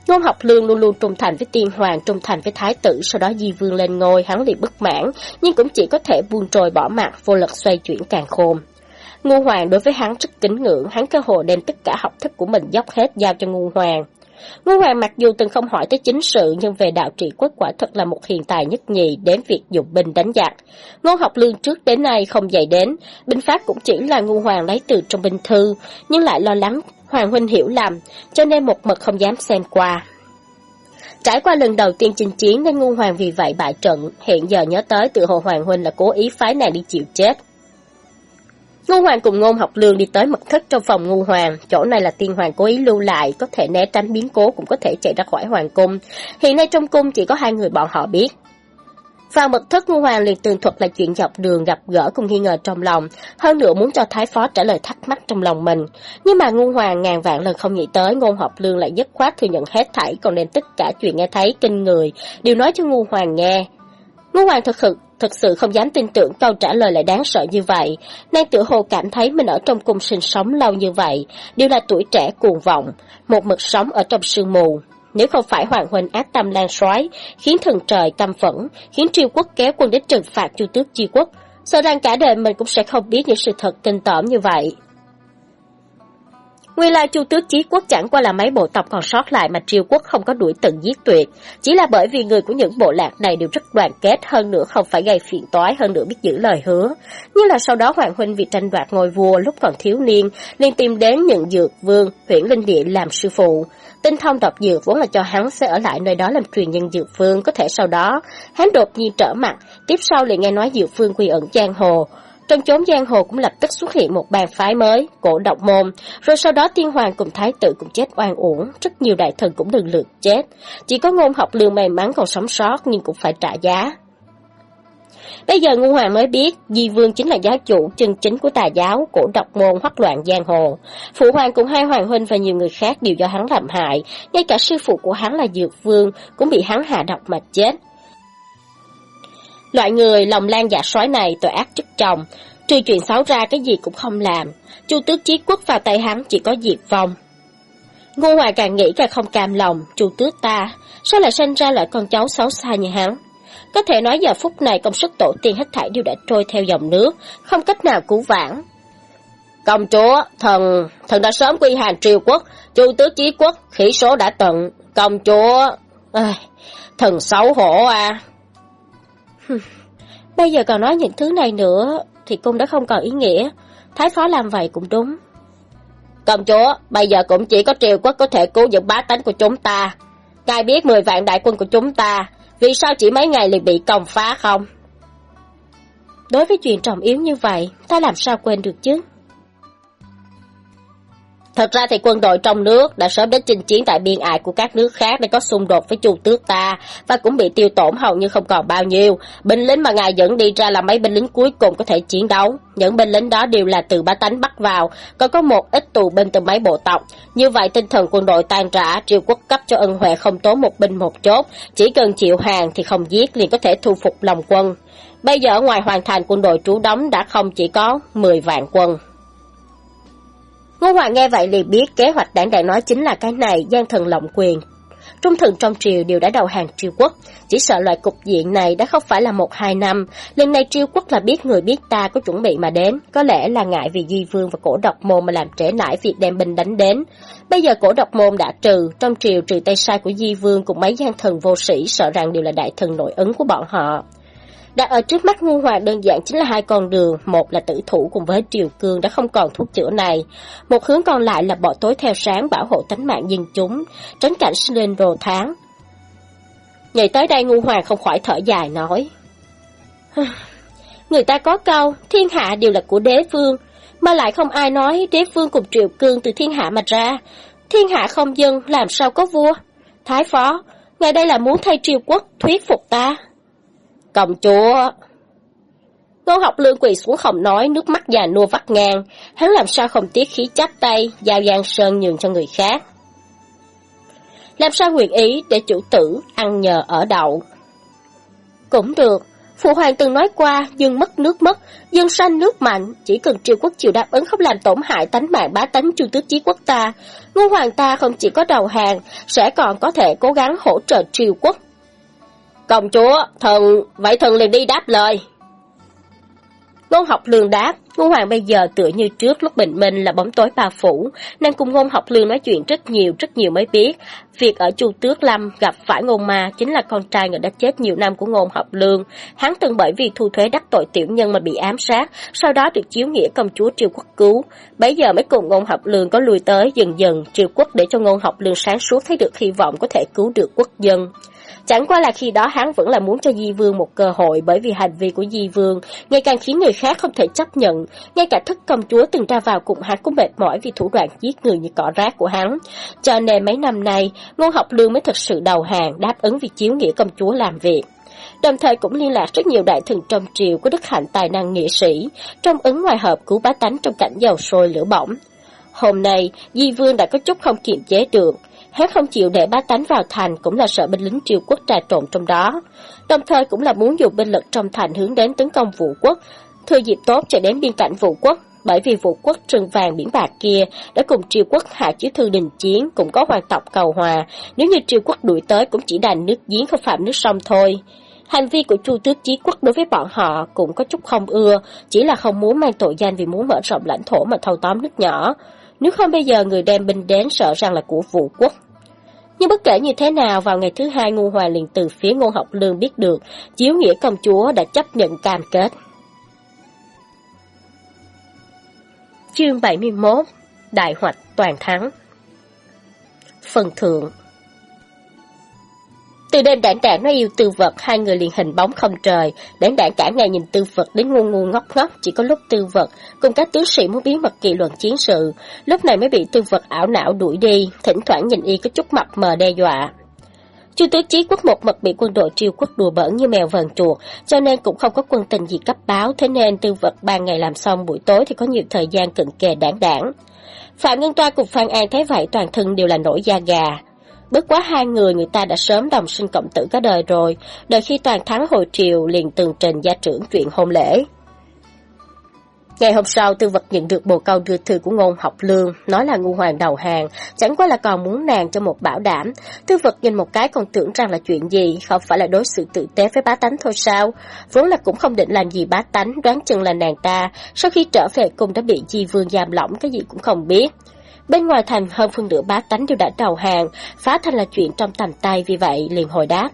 Ngôn học lương luôn luôn trung thành với tiên hoàng, trung thành với thái tử, sau đó di vương lên ngôi, hắn liền bất mãn, nhưng cũng chỉ có thể buông trôi bỏ mặt, vô lực xoay chuyển càng khôn. Ngô Hoàng đối với hắn rất kính ngưỡng, hắn cơ hội đem tất cả học thức của mình dốc hết giao cho Ngô Hoàng. Ngô Hoàng mặc dù từng không hỏi tới chính sự nhưng về đạo trị quốc quả thật là một hiền tài nhất nhì đến việc dùng binh đánh giặc. Ngô học lương trước đến nay không dạy đến, binh pháp cũng chỉ là Ngô Hoàng lấy từ trong binh thư, nhưng lại lo lắng Hoàng huynh hiểu lầm, cho nên một mực không dám xem qua. Trải qua lần đầu tiên chinh chiến nên ngu Hoàng vì vậy bại trận, hiện giờ nhớ tới Tự hồ Hoàng huynh là cố ý phái nàng đi chịu chết. Ngu Hoàng cùng Ngôn Học Lương đi tới mật thất trong phòng ngu Hoàng, chỗ này là tiên hoàng cố ý lưu lại, có thể né tránh biến cố cũng có thể chạy ra khỏi hoàng cung. Hiện nay trong cung chỉ có hai người bọn họ biết và mật thất Ngô Hoàng liền tường thuật lại chuyện dọc đường gặp gỡ cùng nghi ngờ trong lòng, hơn nữa muốn cho Thái Phó trả lời thắc mắc trong lòng mình. Nhưng mà Ngô Hoàng ngàn vạn lần không nghĩ tới Ngôn Học Lương lại dứt khoát thừa nhận hết thảy còn đem tất cả chuyện nghe thấy kinh người, đều nói cho Ngô Hoàng nghe. Ngô Hoàng thực sự Thật sự không dám tin tưởng câu trả lời lại đáng sợ như vậy. Nay tự hồ cảm thấy mình ở trong cung sinh sống lâu như vậy, đều là tuổi trẻ cuồng vọng, một mực sống ở trong sương mù. Nếu không phải Hoàng Huynh ác tâm lan xoái, khiến thần trời căm phẫn, khiến triều quốc kéo quân đến trừng phạt chu tước chi quốc, sợ rằng cả đời mình cũng sẽ không biết những sự thật kinh tởm như vậy. Nguyên lai Chu Tước Chí Quốc chẳng qua là mấy bộ tộc còn sót lại mà Triều Quốc không có đuổi tận giết tuyệt, chỉ là bởi vì người của những bộ lạc này đều rất đoàn kết, hơn nữa không phải gây phiền toái, hơn nữa biết giữ lời hứa. nhưng là sau đó Hoàng Huynh vì tranh đoạt ngôi vua lúc còn thiếu niên, liền tìm đến nhận dược vương, huyện linh địa làm sư phụ. Tinh thông đọc dược vốn là cho hắn sẽ ở lại nơi đó làm truyền nhân dược vương, có thể sau đó hắn đột nhiên trở mặt, tiếp sau liền nghe nói dược vương quy ẩn giang hồ, trong chốn giang hồ cũng lập tức xuất hiện một bàn phái mới, cổ độc môn, rồi sau đó tiên hoàng cùng thái tử cũng chết oan uổng, rất nhiều đại thần cũng lần lượt chết. Chỉ có ngôn học lương may mắn còn sống sót nhưng cũng phải trả giá. Bây giờ Ngô Hoàng mới biết, Di Vương chính là giáo chủ chân chính của tà giáo, cổ độc môn hoắc loạn giang hồ. Phụ hoàng cùng hai hoàng huynh và nhiều người khác đều do hắn làm hại, ngay cả sư phụ của hắn là Dược Vương cũng bị hắn hạ độc mà chết. Loại người lòng lan dạ sói này tội ác chất chồng, trừ chuyện xấu ra cái gì cũng không làm. Chu tước chí quốc vào tay hắn chỉ có diệt vong. Ngô Hoài càng nghĩ càng không cam lòng, chu tước ta, sao lại sinh ra loại con cháu xấu xa như hắn? Có thể nói giờ phút này công sức tổ tiên hết thảy đều đã trôi theo dòng nước, không cách nào cứu vãn. Công chúa, thần, thần đã sớm quy hàng triều quốc, chu tước chí quốc, khỉ số đã tận. Công chúa, Ai, thần xấu hổ à. Bây giờ còn nói những thứ này nữa thì cung đã không còn ý nghĩa. Thái phó làm vậy cũng đúng. Công chúa, bây giờ cũng chỉ có triều quốc có thể cứu được bá tánh của chúng ta. Ngài biết 10 vạn đại quân của chúng ta, vì sao chỉ mấy ngày liền bị công phá không? Đối với chuyện trọng yếu như vậy, ta làm sao quên được chứ? Thật ra thì quân đội trong nước đã sớm đến chinh chiến tại biên ải của các nước khác để có xung đột với chu tước ta, và cũng bị tiêu tổn hầu như không còn bao nhiêu. Binh lính mà ngài dẫn đi ra là mấy binh lính cuối cùng có thể chiến đấu. Những binh lính đó đều là từ ba tánh bắt vào, còn có một ít tù binh từ mấy bộ tộc. Như vậy tinh thần quân đội tan rã, triều quốc cấp cho ân huệ không tốn một binh một chốt, chỉ cần chịu hàng thì không giết liền có thể thu phục lòng quân. Bây giờ ngoài hoàn thành quân đội trú đóng đã không chỉ có 10 vạn quân. Ngô Hoàng nghe vậy liền biết kế hoạch đảng đại nói chính là cái này, gian thần lộng quyền. Trung thần trong triều đều đã đầu hàng triều quốc, chỉ sợ loại cục diện này đã không phải là một hai năm, lần này triều quốc là biết người biết ta có chuẩn bị mà đến, có lẽ là ngại vì Di Vương và cổ độc môn mà làm trễ nải việc đem binh đánh đến. Bây giờ cổ độc môn đã trừ, trong triều trừ tay sai của Di Vương cùng mấy gian thần vô sĩ sợ rằng đều là đại thần nội ứng của bọn họ. Đặt ở trước mắt Ngu Hoàng đơn giản chính là hai con đường, một là tử thủ cùng với triều cương đã không còn thuốc chữa này, một hướng còn lại là bỏ tối theo sáng bảo hộ tánh mạng dân chúng, tránh cảnh sinh lên rồ tháng. Nhảy tới đây Ngu Hoàng không khỏi thở dài nói. Người ta có câu, thiên hạ đều là của đế vương, mà lại không ai nói đế vương cùng triều cương từ thiên hạ mà ra. Thiên hạ không dân, làm sao có vua? Thái phó, ngài đây là muốn thay triều quốc thuyết phục ta. Công chúa! Ngô học lương quỳ xuống không nói, nước mắt già nua vắt ngang, hắn làm sao không tiếc khí chắp tay, giao giang sơn nhường cho người khác. Làm sao nguyện ý để chủ tử ăn nhờ ở đậu? Cũng được, Phụ hoàng từng nói qua, dương mất nước mất, dương sanh nước mạnh, chỉ cần triều quốc chịu đáp ứng không làm tổn hại tánh mạng bá tánh chu tước chí quốc ta. Ngô hoàng ta không chỉ có đầu hàng, sẽ còn có thể cố gắng hỗ trợ triều quốc. Công chúa, thần, vậy thần liền đi đáp lời. Ngôn học lương đáp, ngôn Hoàng bây giờ tựa như trước lúc bình minh là bóng tối bao phủ, nên cùng ngôn học lương nói chuyện rất nhiều, rất nhiều mới biết. Việc ở Chu Tước Lâm gặp phải ngôn ma chính là con trai người đã chết nhiều năm của ngôn học lương. Hắn từng bởi vì thu thuế đắc tội tiểu nhân mà bị ám sát, sau đó được chiếu nghĩa công chúa triều quốc cứu. Bây giờ mới cùng ngôn học lương có lùi tới dần dần triều quốc để cho ngôn học lương sáng suốt thấy được hy vọng có thể cứu được quốc dân. Chẳng qua là khi đó hắn vẫn là muốn cho Di Vương một cơ hội bởi vì hành vi của Di Vương ngày càng khiến người khác không thể chấp nhận. Ngay cả thức công chúa từng ra vào cùng hắn cũng mệt mỏi vì thủ đoạn giết người như cỏ rác của hắn. Cho nên mấy năm nay, Ngôn Học Lương mới thật sự đầu hàng đáp ứng việc chiếu nghĩa công chúa làm việc đồng thời cũng liên lạc rất nhiều đại thần trong triều có đức hạnh tài năng nghệ sĩ, trong ứng ngoài hợp cứu bá tánh trong cảnh dầu sôi lửa bỏng. Hôm nay, Di Vương đã có chút không kiềm chế được, Hắn không chịu để bá tánh vào thành cũng là sợ binh lính triều quốc trà trộn trong đó. Đồng thời cũng là muốn dùng binh lực trong thành hướng đến tấn công vũ quốc, thừa dịp tốt chạy đến biên cảnh vũ quốc. Bởi vì vũ quốc trừng vàng biển bạc kia đã cùng triều quốc hạ chiếu thư đình chiến, cũng có hoàng tộc cầu hòa. Nếu như triều quốc đuổi tới cũng chỉ đành nước giếng không phạm nước sông thôi. Hành vi của Chu Tước Chí Quốc đối với bọn họ cũng có chút không ưa, chỉ là không muốn mang tội danh vì muốn mở rộng lãnh thổ mà thâu tóm nước nhỏ. Nếu không bây giờ người đem binh đến sợ rằng là của vũ quốc. Nhưng bất kể như thế nào, vào ngày thứ hai Ngô Hoàng liền từ phía Ngô Học Lương biết được, Chiếu Nghĩa công chúa đã chấp nhận cam kết. Chương 71 Đại hoạch toàn thắng Phần thượng từ đêm đảng đảng nó yêu tư vật, hai người liền hình bóng không trời. Đảng đảng cả ngày nhìn tư vật đến ngu ngu ngốc ngốc, chỉ có lúc tư vật, cùng các tướng sĩ muốn biến mật kỳ luận chiến sự. Lúc này mới bị tư vật ảo não đuổi đi, thỉnh thoảng nhìn y có chút mập mờ đe dọa. Chu tứ chí quốc một mật bị quân đội triều quốc đùa bỡn như mèo vờn chuột, cho nên cũng không có quân tình gì cấp báo, thế nên tư vật ba ngày làm xong buổi tối thì có nhiều thời gian cận kề đảng đảng. Phạm Ngân Toa cùng Phan An thấy vậy toàn thân đều là nổi da gà. Bất quá hai người người ta đã sớm đồng sinh cộng tử cả đời rồi, đợi khi toàn thắng hồi triều liền tường trình gia trưởng chuyện hôn lễ. Ngày hôm sau, tư vật nhận được bồ câu đưa thư của ngôn học lương, nói là ngu hoàng đầu hàng, chẳng qua là còn muốn nàng cho một bảo đảm. Tư vật nhìn một cái còn tưởng rằng là chuyện gì, không phải là đối xử tử tế với bá tánh thôi sao. Vốn là cũng không định làm gì bá tánh, đoán chừng là nàng ta, sau khi trở về cung đã bị chi vương giam lỏng, cái gì cũng không biết. Bên ngoài thành hơn phân nửa bá tánh đều đã đầu hàng, phá thành là chuyện trong tầm tay vì vậy liền hồi đáp.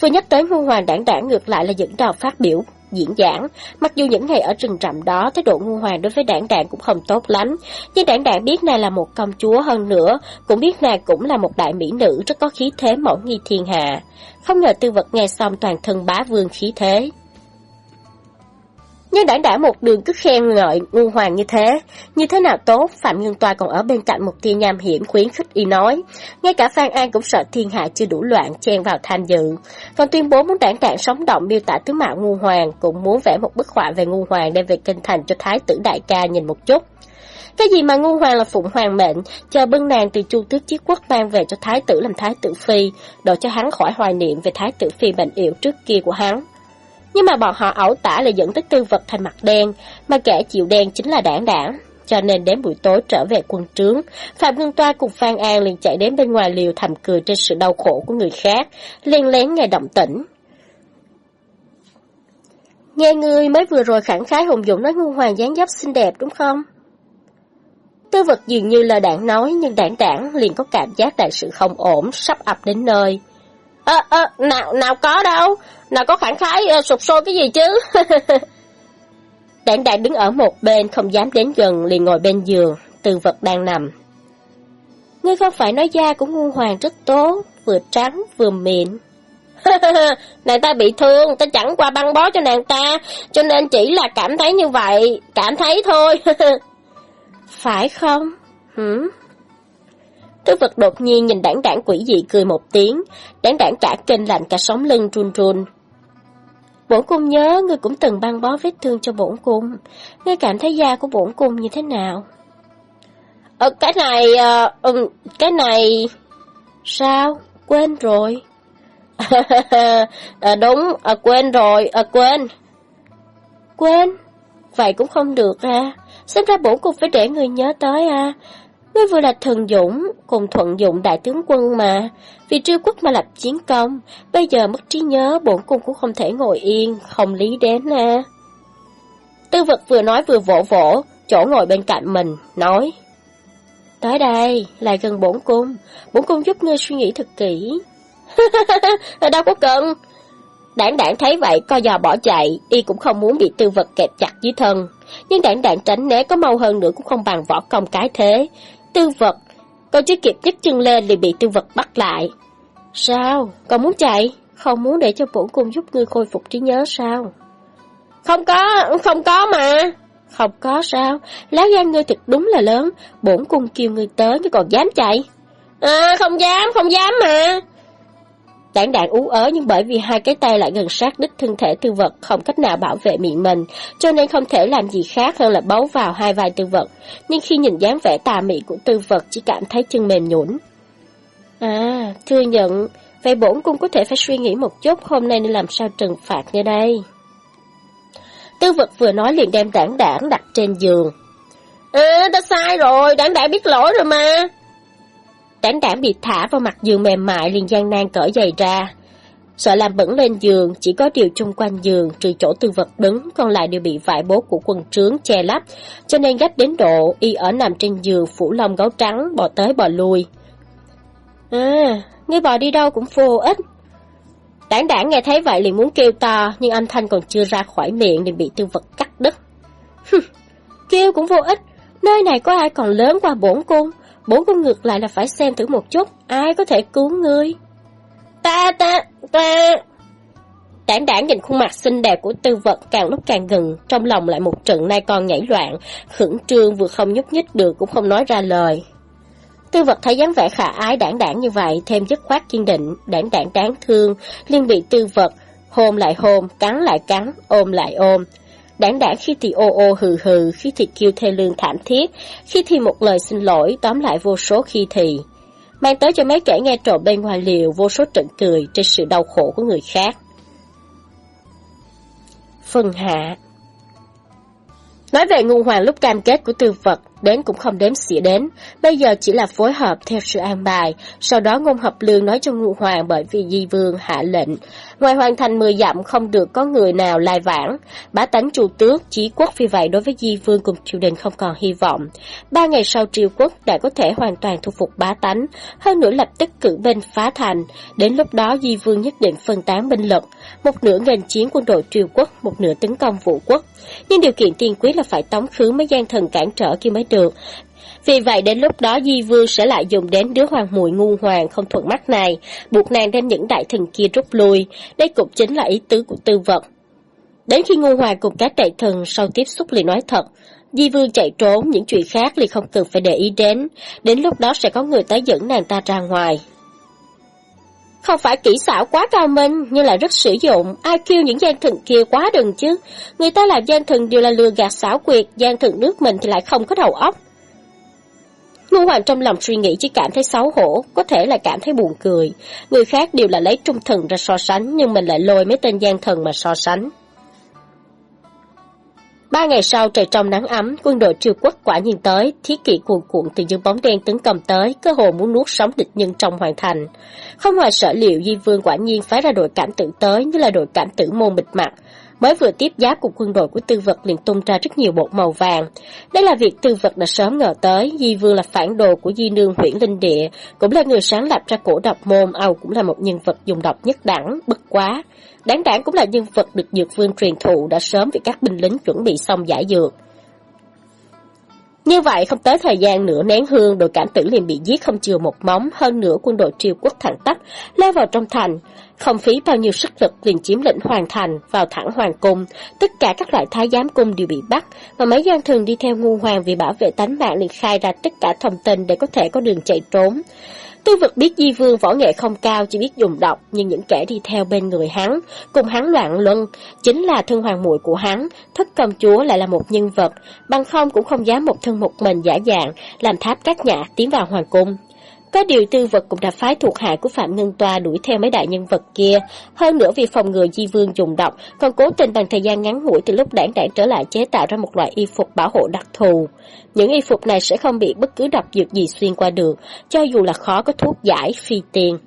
Vừa nhắc tới ngu hoàng đảng đảng ngược lại là dẫn đầu phát biểu, diễn giảng. Mặc dù những ngày ở rừng rậm đó, thái độ ngu hoàng đối với đảng đảng cũng không tốt lắm, nhưng đảng đảng biết nàng là một công chúa hơn nữa, cũng biết nàng cũng là một đại mỹ nữ rất có khí thế mẫu nghi thiên hạ. Không ngờ tư vật nghe xong toàn thân bá vương khí thế. Nhưng đã đã một đường cứ khen ngợi ngu hoàng như thế, như thế nào tốt, Phạm Nhân Toa còn ở bên cạnh một tia nham hiểm khuyến khích y nói. Ngay cả Phan An cũng sợ thiên hạ chưa đủ loạn chen vào tham dự. Còn tuyên bố muốn đảng trạng sống động miêu tả tướng mạo ngu hoàng, cũng muốn vẽ một bức họa về ngu hoàng đem về kinh thành cho thái tử đại ca nhìn một chút. Cái gì mà ngu hoàng là phụng hoàng mệnh, chờ bưng nàng từ chu tước chiếc quốc mang về cho thái tử làm thái tử phi, đổi cho hắn khỏi hoài niệm về thái tử phi bệnh yếu trước kia của hắn. Nhưng mà bọn họ ẩu tả là dẫn tới tư vật thành mặt đen, mà kẻ chịu đen chính là đảng đảng. Cho nên đến buổi tối trở về quân trướng, Phạm Ngân Toa cùng Phan An liền chạy đến bên ngoài liều thầm cười trên sự đau khổ của người khác, liền lén nghe động tĩnh. Nghe ngươi mới vừa rồi khẳng khái hùng dũng nói ngu hoàng dáng dấp xinh đẹp đúng không? Tư vật dường như là đảng nói nhưng đảng đảng liền có cảm giác đại sự không ổn, sắp ập đến nơi. Ơ, ơ, nào, nào có đâu, nào có khẳng khái uh, ờ, sụp sôi cái gì chứ. Đảng đảng đứng ở một bên, không dám đến gần, liền ngồi bên giường, từ vật đang nằm. Ngươi không phải nói da của ngu hoàng rất tốt, vừa trắng vừa mịn. nàng ta bị thương, ta chẳng qua băng bó cho nàng ta, cho nên chỉ là cảm thấy như vậy, cảm thấy thôi. phải không? Hử? Tư vật đột nhiên nhìn đảng đảng quỷ dị cười một tiếng, đảng đảng cả kinh lạnh cả sóng lưng run run. Bổn cung nhớ ngươi cũng từng băng bó vết thương cho bổn cung, ngươi cảm thấy da của bổn cung như thế nào? Ờ, cái này, uh, cái này... Sao? Quên rồi. à, đúng, à, quên rồi, à, quên. Quên? Vậy cũng không được à. Xem ra bổn cung phải để người nhớ tới à. Ngươi vừa là thần dũng, cùng thuận dụng đại tướng quân mà. Vì triêu quốc mà lập chiến công, bây giờ mất trí nhớ bổn cung cũng không thể ngồi yên, không lý đến à. Tư vật vừa nói vừa vỗ vỗ, chỗ ngồi bên cạnh mình, nói. Tới đây, lại gần bổn cung, bổn cung giúp ngươi suy nghĩ thật kỹ. Đâu có cần. Đảng đảng thấy vậy, co giò bỏ chạy, y cũng không muốn bị tư vật kẹp chặt dưới thân. Nhưng đảng đảng tránh né có mau hơn nữa cũng không bằng võ công cái thế. Tư vật, còn chưa kịp nhấc chân lên liền bị tư vật bắt lại. Sao? Còn muốn chạy? Không muốn để cho bổn cung giúp ngươi khôi phục trí nhớ sao? Không có, không có mà. Không có sao? Lá gan ngươi thật đúng là lớn. Bổn cung kêu ngươi tới nhưng còn dám chạy. À, không dám, không dám mà tán đạn ú ớ nhưng bởi vì hai cái tay lại gần sát đích thân thể tư vật không cách nào bảo vệ miệng mình, cho nên không thể làm gì khác hơn là bấu vào hai vai tư vật. Nhưng khi nhìn dáng vẻ tà mị của tư vật chỉ cảm thấy chân mềm nhũn. À, thừa nhận, vậy bổn cung có thể phải suy nghĩ một chút hôm nay nên làm sao trừng phạt như đây. Tư vật vừa nói liền đem đảng đảng đặt trên giường. À, ta sai rồi, đảng đảng biết lỗi rồi mà. Đảng đảng bị thả vào mặt giường mềm mại liền gian nan cởi giày ra. Sợ làm bẩn lên giường, chỉ có điều chung quanh giường, trừ chỗ tư vật đứng, còn lại đều bị vải bố của quần trướng che lấp, cho nên gấp đến độ y ở nằm trên giường phủ lông gấu trắng, bò tới bò lui. À, ngươi bò đi đâu cũng vô ích. Đảng đảng nghe thấy vậy liền muốn kêu to, nhưng anh Thanh còn chưa ra khỏi miệng liền bị tư vật cắt đứt. kêu cũng vô ích, nơi này có ai còn lớn qua bổn cung, bốn con ngược lại là phải xem thử một chút, ai có thể cứu ngươi. Ta, ta, ta... Đảng đảng nhìn khuôn mặt xinh đẹp của tư vật càng lúc càng gần, trong lòng lại một trận nay con nhảy loạn, khẩn trương vừa không nhúc nhích được cũng không nói ra lời. Tư vật thấy dáng vẻ khả ái đảng đảng như vậy, thêm dứt khoát kiên định, đảng đảng đáng thương, liên bị tư vật, hôn lại hôn, cắn lại cắn, ôm lại ôm. Đảng đảng khi thì ô ô hừ hừ, khi thì kêu thê lương thảm thiết, khi thì một lời xin lỗi, tóm lại vô số khi thì. Mang tới cho mấy kẻ nghe trộm bên ngoài liều vô số trận cười trên sự đau khổ của người khác. Phần hạ Nói về ngu hoàng lúc cam kết của tư vật, đến cũng không đếm xỉa đến, bây giờ chỉ là phối hợp theo sự an bài, sau đó ngôn hợp lương nói cho ngu hoàng bởi vì di vương hạ lệnh. Ngoài hoàn thành 10 dặm không được có người nào lai vãng, bá tánh trụ tước, chí quốc vì vậy đối với di vương cùng triều đình không còn hy vọng. Ba ngày sau triều quốc đã có thể hoàn toàn thu phục bá tánh, hơn nữa lập tức cử binh phá thành, đến lúc đó di vương nhất định phân tán binh lực, một nửa nghênh chiến quân đội triều quốc, một nửa tấn công vũ quốc. Nhưng điều kiện tiên quyết là phải tống khứ mấy gian thần cản trở kia mới được. Vì vậy đến lúc đó Di Vương sẽ lại dùng đến đứa hoàng mùi ngu hoàng không thuận mắt này, buộc nàng đem những đại thần kia rút lui. Đây cũng chính là ý tứ của tư vật. Đến khi ngu hoàng cùng các đại thần sau tiếp xúc liền nói thật, Di Vương chạy trốn, những chuyện khác liền không cần phải để ý đến. Đến lúc đó sẽ có người tới dẫn nàng ta ra ngoài. Không phải kỹ xảo quá cao minh, nhưng là rất sử dụng. Ai kêu những gian thần kia quá đừng chứ. Người ta làm gian thần đều là lừa gạt xảo quyệt, gian thần nước mình thì lại không có đầu óc. Ngô Hoàng trong lòng suy nghĩ chỉ cảm thấy xấu hổ, có thể là cảm thấy buồn cười. Người khác đều là lấy trung thần ra so sánh, nhưng mình lại lôi mấy tên gian thần mà so sánh. Ba ngày sau trời trong nắng ấm, quân đội triều quốc quả nhiên tới, thiết kỵ cuồn cuộn từ những bóng đen tấn công tới, cơ hồ muốn nuốt sống địch nhân trong hoàn thành. Không ngoài sở liệu Di Vương quả nhiên phái ra đội cảm tử tới như là đội cảm tử môn bịt mặt, mới vừa tiếp giáp cùng quân đội của tư vật liền tung ra rất nhiều bột màu vàng. Đây là việc tư vật đã sớm ngờ tới, Di Vương là phản đồ của Di Nương huyện Linh Địa, cũng là người sáng lập ra cổ độc môn, Âu cũng là một nhân vật dùng độc nhất đẳng, bất quá. Đáng đáng cũng là nhân vật được Dược Vương truyền thụ đã sớm vì các binh lính chuẩn bị xong giải dược. Như vậy không tới thời gian nửa nén hương, đội cảm tử liền bị giết không chừa một móng, hơn nữa quân đội triều quốc thẳng tắp, leo vào trong thành. Không phí bao nhiêu sức lực liền chiếm lĩnh hoàn thành, vào thẳng hoàng cung. Tất cả các loại thái giám cung đều bị bắt, mà mấy gian thường đi theo ngu hoàng vì bảo vệ tánh mạng liền khai ra tất cả thông tin để có thể có đường chạy trốn. Tư vật biết Di Vương võ nghệ không cao, chỉ biết dùng độc, nhưng những kẻ đi theo bên người hắn, cùng hắn loạn luân, chính là thương hoàng muội của hắn, thất công chúa lại là một nhân vật, bằng không cũng không dám một thân một mình giả dạng, làm tháp các nhã tiến vào hoàng cung. Có điều tư vật cũng đã phái thuộc hạ của Phạm Ngân Toa đuổi theo mấy đại nhân vật kia. Hơn nữa vì phòng ngừa Di Vương dùng độc, còn cố tình bằng thời gian ngắn ngủi từ lúc đảng đảng trở lại chế tạo ra một loại y phục bảo hộ đặc thù. Những y phục này sẽ không bị bất cứ độc dược gì xuyên qua được, cho dù là khó có thuốc giải, phi tiền.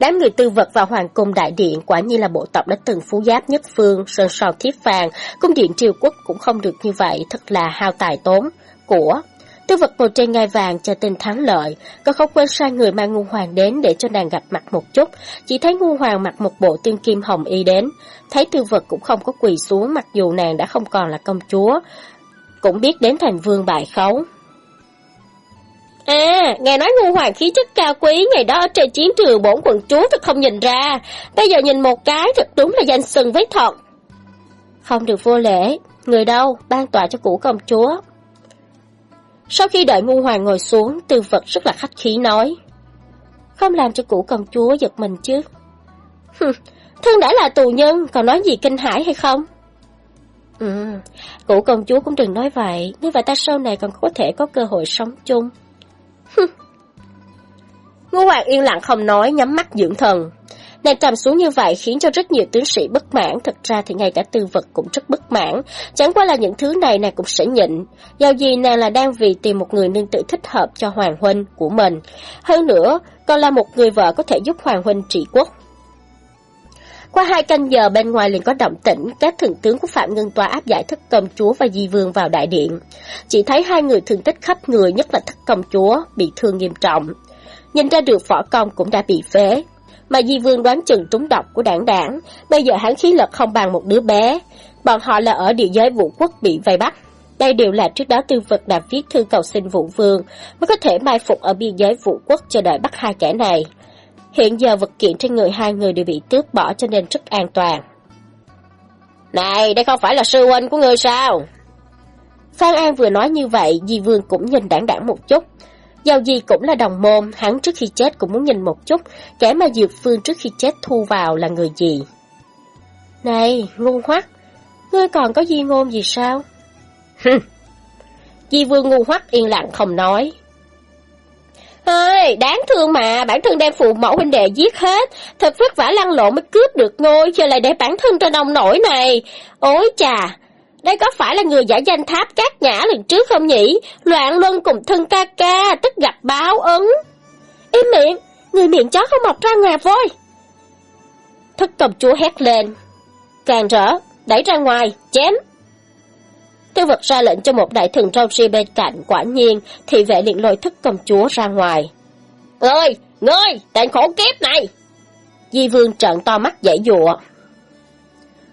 Đám người tư vật vào hoàng cung đại điện quả nhiên là bộ tộc đã từng phú giáp nhất phương, sơn son thiếp vàng, cung điện triều quốc cũng không được như vậy, thật là hao tài tốn của. Tư vật ngồi trên ngai vàng cho tin thắng lợi, có không quên sai người mang ngu hoàng đến để cho nàng gặp mặt một chút, chỉ thấy ngu hoàng mặc một bộ tiên kim hồng y đến, thấy tư vật cũng không có quỳ xuống mặc dù nàng đã không còn là công chúa, cũng biết đến thành vương bại khấu. À, nghe nói ngu hoàng khí chất cao quý ngày đó trên chiến trường bổn quận chúa thật không nhìn ra, bây giờ nhìn một cái thật đúng là danh sừng với thật. Không được vô lễ, người đâu, ban tỏa cho cũ công chúa. Sau khi đợi ngu hoàng ngồi xuống, tư vật rất là khách khí nói. Không làm cho cũ công chúa giật mình chứ. Thương đã là tù nhân, còn nói gì kinh hãi hay không? Ừ, cũ công chúa cũng đừng nói vậy, như vậy ta sau này còn có thể có cơ hội sống chung. Ngô Hoàng yên lặng không nói, nhắm mắt dưỡng thần. Nàng trầm xuống như vậy khiến cho rất nhiều tướng sĩ bất mãn, thật ra thì ngay cả tư vật cũng rất bất mãn. Chẳng qua là những thứ này nàng cũng sẽ nhịn. Giao gì nàng là đang vì tìm một người nương tự thích hợp cho Hoàng Huynh của mình. Hơn nữa, còn là một người vợ có thể giúp Hoàng Huynh trị quốc. Qua hai canh giờ bên ngoài liền có động tĩnh, các thượng tướng của Phạm Ngân Tòa áp giải thất công chúa và di vương vào đại điện. Chỉ thấy hai người thương tích khắp người, nhất là thất công chúa, bị thương nghiêm trọng. Nhìn ra được võ công cũng đã bị phế. Mà di vương đoán chừng trúng độc của đảng đảng, bây giờ hắn khí lực không bằng một đứa bé. Bọn họ là ở địa giới vũ quốc bị vây bắt. Đây đều là trước đó tư vật đã viết thư cầu xin vũ vương, mới có thể mai phục ở biên giới vũ quốc chờ đợi bắt hai kẻ này. Hiện giờ vật kiện trên người hai người đều bị tước bỏ cho nên rất an toàn. Này, đây không phải là sư huynh của người sao? Phan An vừa nói như vậy, Di Vương cũng nhìn đảng đảng một chút. Giàu gì cũng là đồng môn, hắn trước khi chết cũng muốn nhìn một chút, kẻ mà diệp Phương trước khi chết thu vào là người gì. Này, ngu hoắc, ngươi còn có di ngôn gì sao? Di Vương ngu hoắc yên lặng không nói. Ơi, đáng thương mà, bản thân đem phụ mẫu huynh đệ giết hết, thật vất vả lăn lộn mới cướp được ngôi, giờ lại để bản thân trên ông nổi này. Ôi chà, đây có phải là người giả danh tháp cát nhã lần trước không nhỉ? Loạn luân cùng thân ca ca, tức gặp báo ứng. Im miệng, người miệng chó không mọc ra ngoài voi. Thất công chúa hét lên. Càng rỡ, đẩy ra ngoài, chém. Tiêu vật ra lệnh cho một đại thần râu ri bên cạnh, quả nhiên, thị vệ liền lôi thức công chúa ra ngoài. Ngươi, ngươi, tên khổ kiếp này! Di vương trợn to mắt dãy dụa.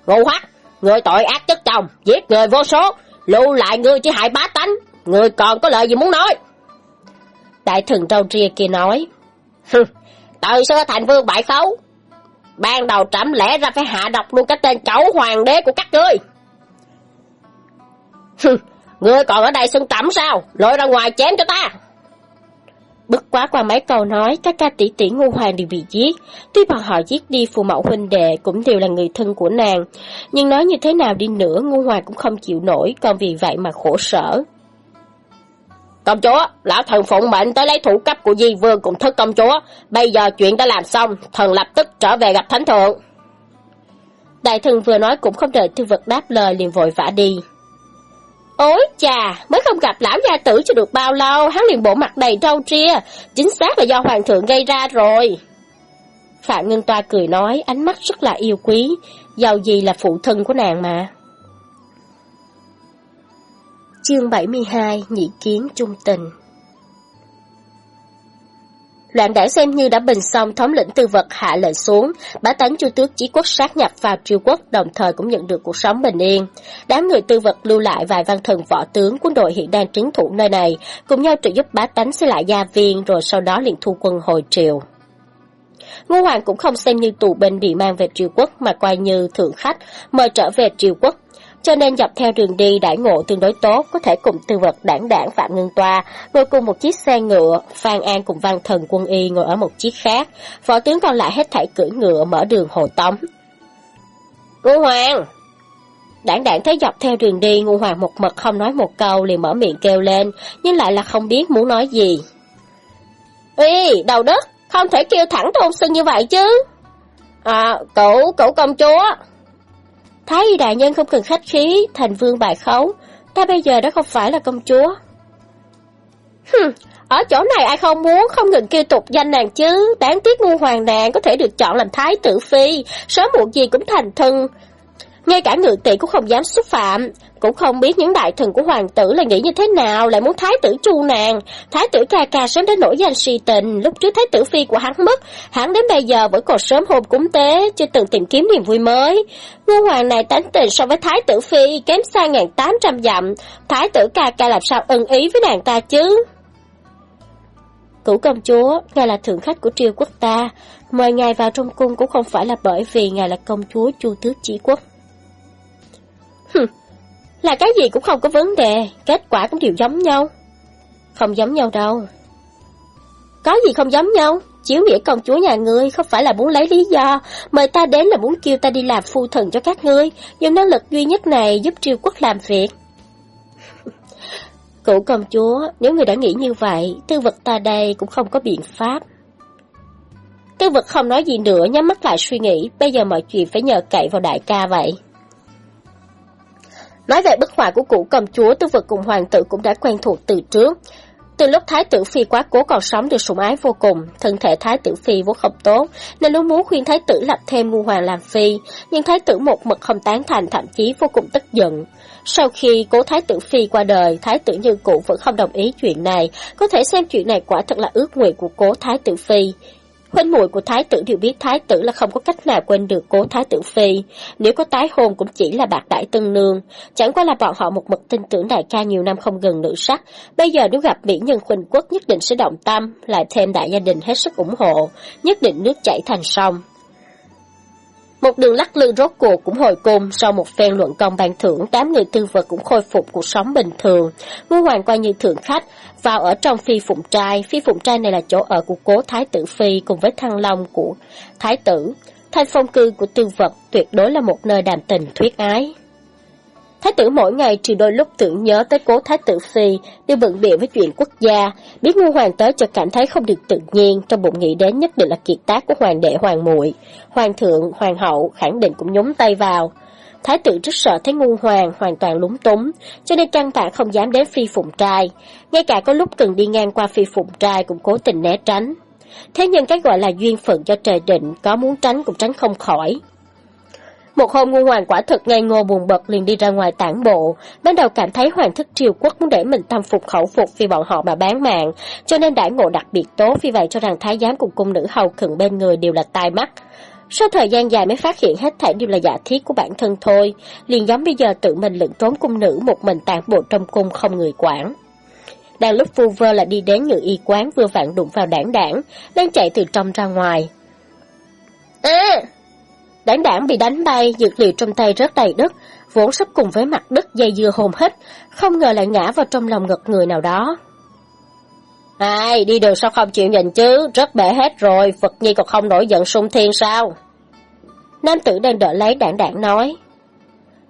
Ngô hoắc, người tội ác chất chồng, giết người vô số, lưu lại ngươi chỉ hại bá tánh, người còn có lời gì muốn nói? Đại thần râu ria kia nói, Từ xưa thành vương bại phấu ban đầu trẫm lẽ ra phải hạ độc luôn cái tên cẩu hoàng đế của các ngươi. Ngươi còn ở đây xưng tẩm sao? Lội ra ngoài chém cho ta! Bức quá qua mấy câu nói, các ca tỷ tỷ ngu hoàng đều bị giết. Tuy bọn họ giết đi phụ mẫu huynh đệ cũng đều là người thân của nàng. Nhưng nói như thế nào đi nữa, ngu hoàng cũng không chịu nổi, còn vì vậy mà khổ sở. Công chúa, lão thần phụng mệnh tới lấy thủ cấp của Di Vương cùng thất công chúa. Bây giờ chuyện đã làm xong, thần lập tức trở về gặp thánh thượng. Đại thần vừa nói cũng không đợi thư vật đáp lời liền vội vã đi. Ôi chà, mới không gặp lão gia tử cho được bao lâu, hắn liền bộ mặt đầy râu ria, chính xác là do hoàng thượng gây ra rồi. Phạm Ngân Toa cười nói, ánh mắt rất là yêu quý, giàu gì là phụ thân của nàng mà. Chương 72 Nhị kiến trung tình Loạn đảng xem như đã bình xong thống lĩnh tư vật hạ lệnh xuống, bá tánh chu tước chí quốc sát nhập vào triều quốc đồng thời cũng nhận được cuộc sống bình yên. Đám người tư vật lưu lại vài văn thần võ tướng quân đội hiện đang trấn thủ nơi này, cùng nhau trợ giúp bá tánh xây lại gia viên rồi sau đó liền thu quân hồi triều. Ngô Hoàng cũng không xem như tù binh bị mang về triều quốc mà coi như thượng khách, mời trở về triều quốc cho nên dọc theo đường đi đãi ngộ tương đối tốt, có thể cùng tư vật đảng đảng Phạm Ngân Toa, ngồi cùng một chiếc xe ngựa, Phan An cùng văn thần quân y ngồi ở một chiếc khác, võ tướng còn lại hết thảy cưỡi ngựa mở đường hồ tống. Ngô Hoàng! Đảng đảng thấy dọc theo đường đi, Ngô Hoàng một mật không nói một câu liền mở miệng kêu lên, nhưng lại là không biết muốn nói gì. Uy, đầu đất, không thể kêu thẳng tôn xưng như vậy chứ. À, cậu, cậu công chúa. Thái y đại nhân không cần khách khí, thành vương bại khấu. Ta bây giờ đã không phải là công chúa. Hừm, ở chỗ này ai không muốn không ngừng kêu tục danh nàng chứ, đáng tiếc ngu hoàng nàng có thể được chọn làm thái tử phi, sớm muộn gì cũng thành thân. Ngay cả ngự tỷ cũng không dám xúc phạm, cũng không biết những đại thần của hoàng tử là nghĩ như thế nào, lại muốn thái tử chu nàng. Thái tử ca ca sớm đến nổi danh si tình, lúc trước thái tử phi của hắn mất, hắn đến bây giờ vẫn còn sớm hôn cúng tế, chưa từng tìm kiếm niềm vui mới. Ngô hoàng này tánh tình so với thái tử phi kém xa ngàn tám trăm dặm, thái tử ca ca làm sao ưng ý với nàng ta chứ? Cửu công chúa, ngài là thượng khách của triều quốc ta, mời ngài vào trong cung cũng không phải là bởi vì ngài là công chúa chu tước chỉ quốc. Hừm, là cái gì cũng không có vấn đề, kết quả cũng đều giống nhau. Không giống nhau đâu. Có gì không giống nhau? Chiếu nghĩa công chúa nhà ngươi không phải là muốn lấy lý do, mời ta đến là muốn kêu ta đi làm phu thần cho các ngươi, dùng năng lực duy nhất này giúp triều quốc làm việc. Cụ công chúa, nếu người đã nghĩ như vậy, tư vật ta đây cũng không có biện pháp. Tư vật không nói gì nữa, nhắm mắt lại suy nghĩ, bây giờ mọi chuyện phải nhờ cậy vào đại ca vậy. Nói về bức họa của cụ công chúa, tư vật cùng hoàng tử cũng đã quen thuộc từ trước. Từ lúc Thái tử Phi quá cố còn sống được sủng ái vô cùng, thân thể Thái tử Phi vốn không tốt, nên luôn muốn khuyên Thái tử lập thêm ngu hoàng làm Phi, nhưng Thái tử một mực không tán thành thậm chí vô cùng tức giận. Sau khi cố Thái tử Phi qua đời, Thái tử Như Cụ vẫn không đồng ý chuyện này, có thể xem chuyện này quả thật là ước nguyện của cố Thái tử Phi. Huynh muội của thái tử đều biết thái tử là không có cách nào quên được cố thái tử phi, nếu có tái hôn cũng chỉ là bạc đại tân nương, chẳng qua là bọn họ một mực tin tưởng đại ca nhiều năm không gần nữ sắc, bây giờ nếu gặp mỹ nhân khuynh quốc nhất định sẽ động tâm, lại thêm đại gia đình hết sức ủng hộ, nhất định nước chảy thành sông. Một đường lắc lư rốt cuộc cũng hồi cung, sau một phen luận công bàn thưởng, đám người tư vật cũng khôi phục cuộc sống bình thường. Ngô Hoàng coi như thượng khách, vào ở trong phi phụng trai. Phi phụng trai này là chỗ ở của cố thái tử phi cùng với thăng long của thái tử. Thanh phong cư của tư vật tuyệt đối là một nơi đàm tình thuyết ái. Thái tử mỗi ngày trừ đôi lúc tưởng nhớ tới cố thái tử phi, đều bận bịu với chuyện quốc gia, biết ngu hoàng tới cho cảm thấy không được tự nhiên, trong bụng nghĩ đến nhất định là kiệt tác của hoàng đệ hoàng muội Hoàng thượng, hoàng hậu khẳng định cũng nhúng tay vào. Thái tử rất sợ thấy ngu hoàng hoàn toàn lúng túng, cho nên căn bản không dám đến phi phụng trai. Ngay cả có lúc cần đi ngang qua phi phụng trai cũng cố tình né tránh. Thế nhưng cái gọi là duyên phận do trời định, có muốn tránh cũng tránh không khỏi. Một hôm ngu hoàng quả thực ngây ngô buồn bực liền đi ra ngoài tản bộ, ban đầu cảm thấy hoàng thất triều quốc muốn để mình tâm phục khẩu phục vì bọn họ mà bán mạng, cho nên đãi ngộ đặc biệt tốt vì vậy cho rằng thái giám cùng cung nữ hầu khựng bên người đều là tai mắt. Sau thời gian dài mới phát hiện hết thảy đều là giả thiết của bản thân thôi, liền giống bây giờ tự mình lẫn trốn cung nữ một mình tản bộ trong cung không người quản. Đang lúc vu vơ là đi đến ngự y quán vừa vặn đụng vào đảng đảng, đang chạy từ trong ra ngoài. À! Đảng đảng bị đánh bay, dược liệu trong tay rớt đầy đất, vốn sắp cùng với mặt đất dây dưa hồn hết, không ngờ lại ngã vào trong lòng ngực người nào đó. Ai, đi đường sao không chịu nhìn chứ, rất bể hết rồi, Phật Nhi còn không nổi giận sung thiên sao? Nam tử đang đỡ lấy đảng đảng nói.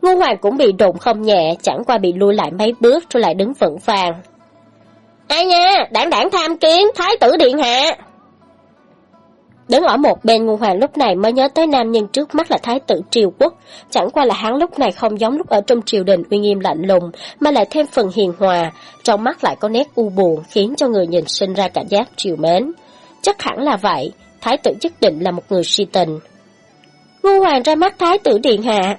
Ngô Hoàng cũng bị đụng không nhẹ, chẳng qua bị lui lại mấy bước rồi lại đứng vững vàng. Ai nha, đảng đảng tham kiến, thái tử điện hạ. Đứng ở một bên Ngô Hoàng lúc này mới nhớ tới nam nhân trước mắt là thái tử triều quốc, chẳng qua là hắn lúc này không giống lúc ở trong triều đình uy nghiêm lạnh lùng, mà lại thêm phần hiền hòa, trong mắt lại có nét u buồn khiến cho người nhìn sinh ra cảm giác triều mến. Chắc hẳn là vậy, thái tử nhất định là một người si tình. Ngô Hoàng ra mắt thái tử điện hạ.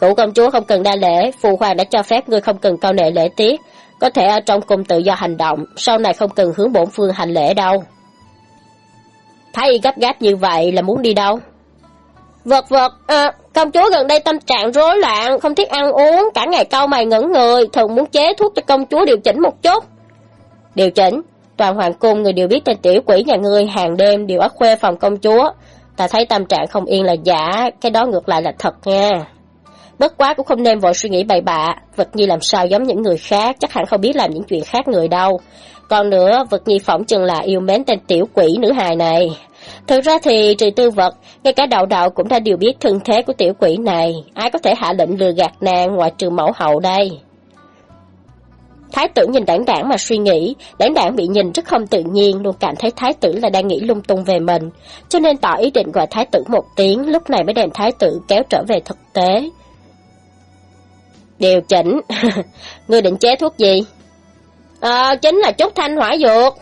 Cụ công chúa không cần đa lễ, phụ hoàng đã cho phép ngươi không cần cao nệ lễ tiết, có thể ở trong cung tự do hành động, sau này không cần hướng bổn phương hành lễ đâu. Thấy gấp gáp như vậy là muốn đi đâu? Vật vật, à, ờ, công chúa gần đây tâm trạng rối loạn, không thích ăn uống, cả ngày cau mày ngẩn người, thường muốn chế thuốc cho công chúa điều chỉnh một chút. Điều chỉnh? Toàn hoàng cung người đều biết tên tiểu quỷ nhà ngươi hàng đêm đều ở khuê phòng công chúa. Ta thấy tâm trạng không yên là giả, cái đó ngược lại là thật nha. Bất quá cũng không nên vội suy nghĩ bậy bạ, vật nhi làm sao giống những người khác, chắc hẳn không biết làm những chuyện khác người đâu. Còn nữa, vật nhi phỏng chừng là yêu mến tên tiểu quỷ nữ hài này. Thực ra thì trừ tư vật, ngay cả đạo đạo cũng đã đều biết thân thế của tiểu quỷ này. Ai có thể hạ lệnh lừa gạt nàng ngoại trừ mẫu hậu đây? Thái tử nhìn đảng đảng mà suy nghĩ, đảng đảng bị nhìn rất không tự nhiên, luôn cảm thấy thái tử là đang nghĩ lung tung về mình, cho nên tỏ ý định gọi thái tử một tiếng, lúc này mới đem thái tử kéo trở về thực tế. Điều chỉnh, ngươi định chế thuốc gì? Ờ, chính là chút thanh hỏa dược.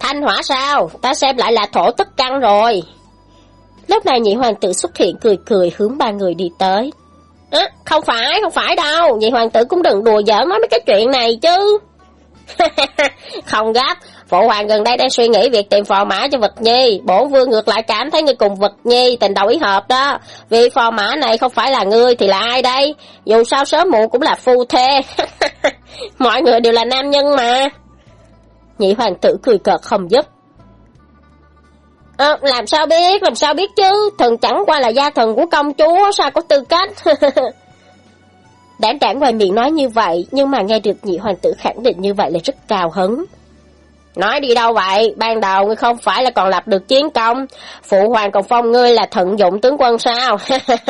Thanh hỏa sao? Ta xem lại là thổ tức căn rồi. Lúc này nhị hoàng tử xuất hiện cười cười hướng ba người đi tới. À, không phải, không phải đâu, nhị hoàng tử cũng đừng đùa giỡn nói mấy cái chuyện này chứ. không gấp, phụ hoàng gần đây đang suy nghĩ việc tìm phò mã cho vật nhi, bổn vương ngược lại cảm thấy người cùng vật nhi tình đầu ý hợp đó. Vì phò mã này không phải là ngươi thì là ai đây? Dù sao sớm muộn cũng là phu thê. Mọi người đều là nam nhân mà. Nhị hoàng tử cười cợt không dứt. À, làm sao biết, làm sao biết chứ, thần chẳng qua là gia thần của công chúa, sao có tư cách. Đảng đảng ngoài miệng nói như vậy, nhưng mà nghe được nhị hoàng tử khẳng định như vậy là rất cao hứng. Nói đi đâu vậy, ban đầu ngươi không phải là còn lập được chiến công, phụ hoàng còn phong ngươi là thận dụng tướng quân sao?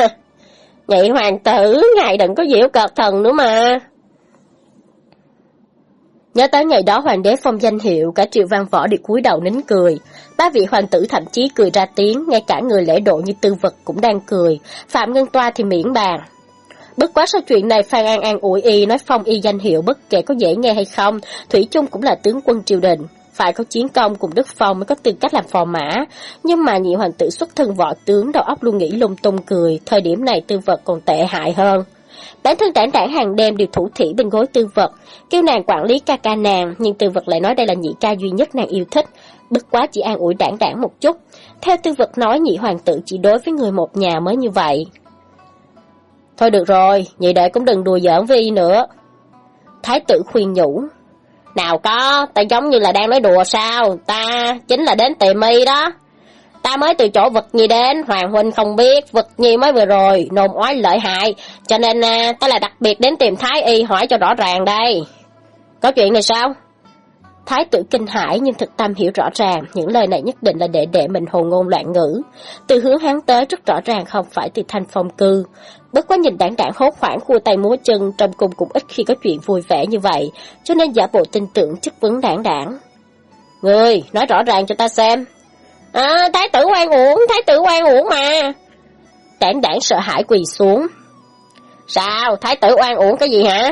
nhị hoàng tử, ngài đừng có diễu cợt thần nữa mà. Nhớ tới ngày đó hoàng đế phong danh hiệu, cả triệu văn võ đều cúi đầu nín cười. Ba vị hoàng tử thậm chí cười ra tiếng, ngay cả người lễ độ như tư vật cũng đang cười. Phạm Ngân Toa thì miễn bàn. Bất quá sau chuyện này Phan An An ủi y nói phong y danh hiệu bất kể có dễ nghe hay không, Thủy chung cũng là tướng quân triều đình. Phải có chiến công cùng Đức Phong mới có tư cách làm phò mã. Nhưng mà nhị hoàng tử xuất thân võ tướng đầu óc luôn nghĩ lung tung cười, thời điểm này tư vật còn tệ hại hơn. Bản thân đảng đảng hàng đêm đều thủ thỉ bên gối tư vật, kêu nàng quản lý ca ca nàng, nhưng tư vật lại nói đây là nhị ca duy nhất nàng yêu thích, bất quá chỉ an ủi đảng đảng một chút. Theo tư vật nói nhị hoàng tử chỉ đối với người một nhà mới như vậy. Thôi được rồi, nhị đệ cũng đừng đùa giỡn với y nữa. Thái tử khuyên nhủ. Nào có, ta giống như là đang nói đùa sao, ta chính là đến tìm y đó. Ta mới từ chỗ vật nhi đến, Hoàng Huynh không biết, vật nhi mới vừa rồi, nôn ói lợi hại, cho nên à, ta là đặc biệt đến tìm Thái Y hỏi cho rõ ràng đây. Có chuyện này sao? Thái tử kinh hãi nhưng thực tâm hiểu rõ ràng, những lời này nhất định là để đệ mình hồ ngôn loạn ngữ. Từ hướng hắn tới rất rõ ràng không phải từ thanh phong cư. Bất quá nhìn đảng đảng hốt hoảng khu tay múa chân trong cùng cũng ít khi có chuyện vui vẻ như vậy, cho nên giả bộ tin tưởng chất vấn đảng đảng. Người, nói rõ ràng cho ta xem, À, thái tử quan uổng, thái tử quan uổng mà. Đảng đảng sợ hãi quỳ xuống. Sao, thái tử oan uổng cái gì hả?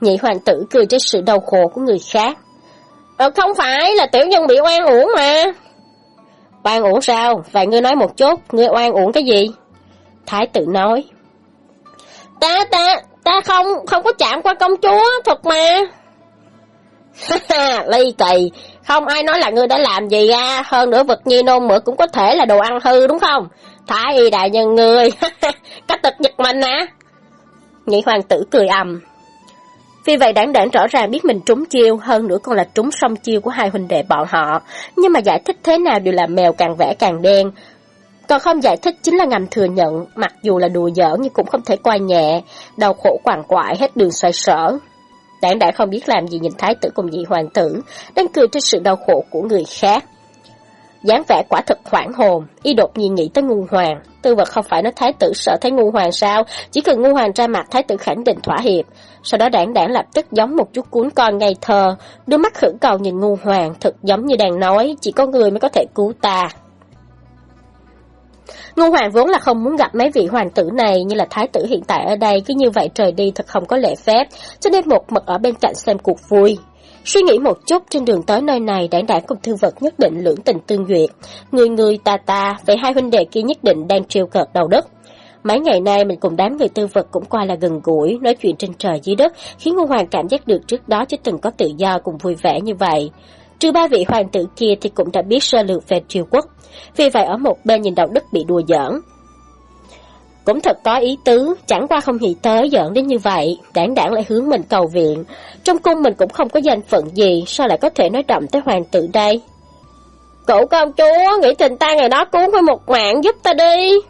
Nhị hoàng tử cười trên sự đau khổ của người khác. Ờ, không phải là tiểu nhân bị oan uổng mà. Oan uổng sao? Vậy ngươi nói một chút, ngươi oan uổng cái gì? Thái tử nói. Ta, ta, ta không, không có chạm qua công chúa, thật mà. ha ha Ly kỳ, không ai nói là ngươi đã làm gì ra, hơn nữa vật nhi nôn mửa cũng có thể là đồ ăn hư đúng không? Thái y đại nhân ngươi, cách tịch giật mình á. Nhị hoàng tử cười ầm. Vì vậy đảng đảng rõ ràng biết mình trúng chiêu, hơn nữa còn là trúng song chiêu của hai huynh đệ bọn họ. Nhưng mà giải thích thế nào đều là mèo càng vẽ càng đen. Còn không giải thích chính là ngầm thừa nhận, mặc dù là đùa giỡn nhưng cũng không thể coi nhẹ, đau khổ quằn quại hết đường xoay sở. Đảng đã không biết làm gì nhìn thái tử cùng nhị hoàng tử, đang cười trên sự đau khổ của người khác. dáng vẻ quả thực hoảng hồn, y đột nhiên nghĩ tới ngu hoàng. Tư vật không phải nói thái tử sợ thấy ngu hoàng sao, chỉ cần ngu hoàng ra mặt thái tử khẳng định thỏa hiệp. Sau đó đảng đảng lập tức giống một chút cuốn con ngây thơ, đôi mắt khẩn cầu nhìn ngu hoàng, thật giống như đang nói, chỉ có người mới có thể cứu ta. Ngô Hoàng vốn là không muốn gặp mấy vị hoàng tử này, như là thái tử hiện tại ở đây, cứ như vậy trời đi thật không có lễ phép, cho nên một mực ở bên cạnh xem cuộc vui. Suy nghĩ một chút trên đường tới nơi này, đảng đảng cùng thư vật nhất định lưỡng tình tương duyệt. Người người ta ta, về hai huynh đệ kia nhất định đang triều cợt đầu đất. Mấy ngày nay mình cùng đám người tư vật cũng qua là gần gũi, nói chuyện trên trời dưới đất, khiến Ngô Hoàng cảm giác được trước đó chứ từng có tự do cùng vui vẻ như vậy. Trừ ba vị hoàng tử kia thì cũng đã biết sơ lược về triều quốc, vì vậy ở một bên nhìn đạo đức bị đùa giỡn. Cũng thật có ý tứ, chẳng qua không nghĩ tới giỡn đến như vậy, đảng đảng lại hướng mình cầu viện. Trong cung mình cũng không có danh phận gì, sao lại có thể nói động tới hoàng tử đây? Cậu công chúa, nghĩ tình ta ngày đó cứu với một mạng giúp ta đi.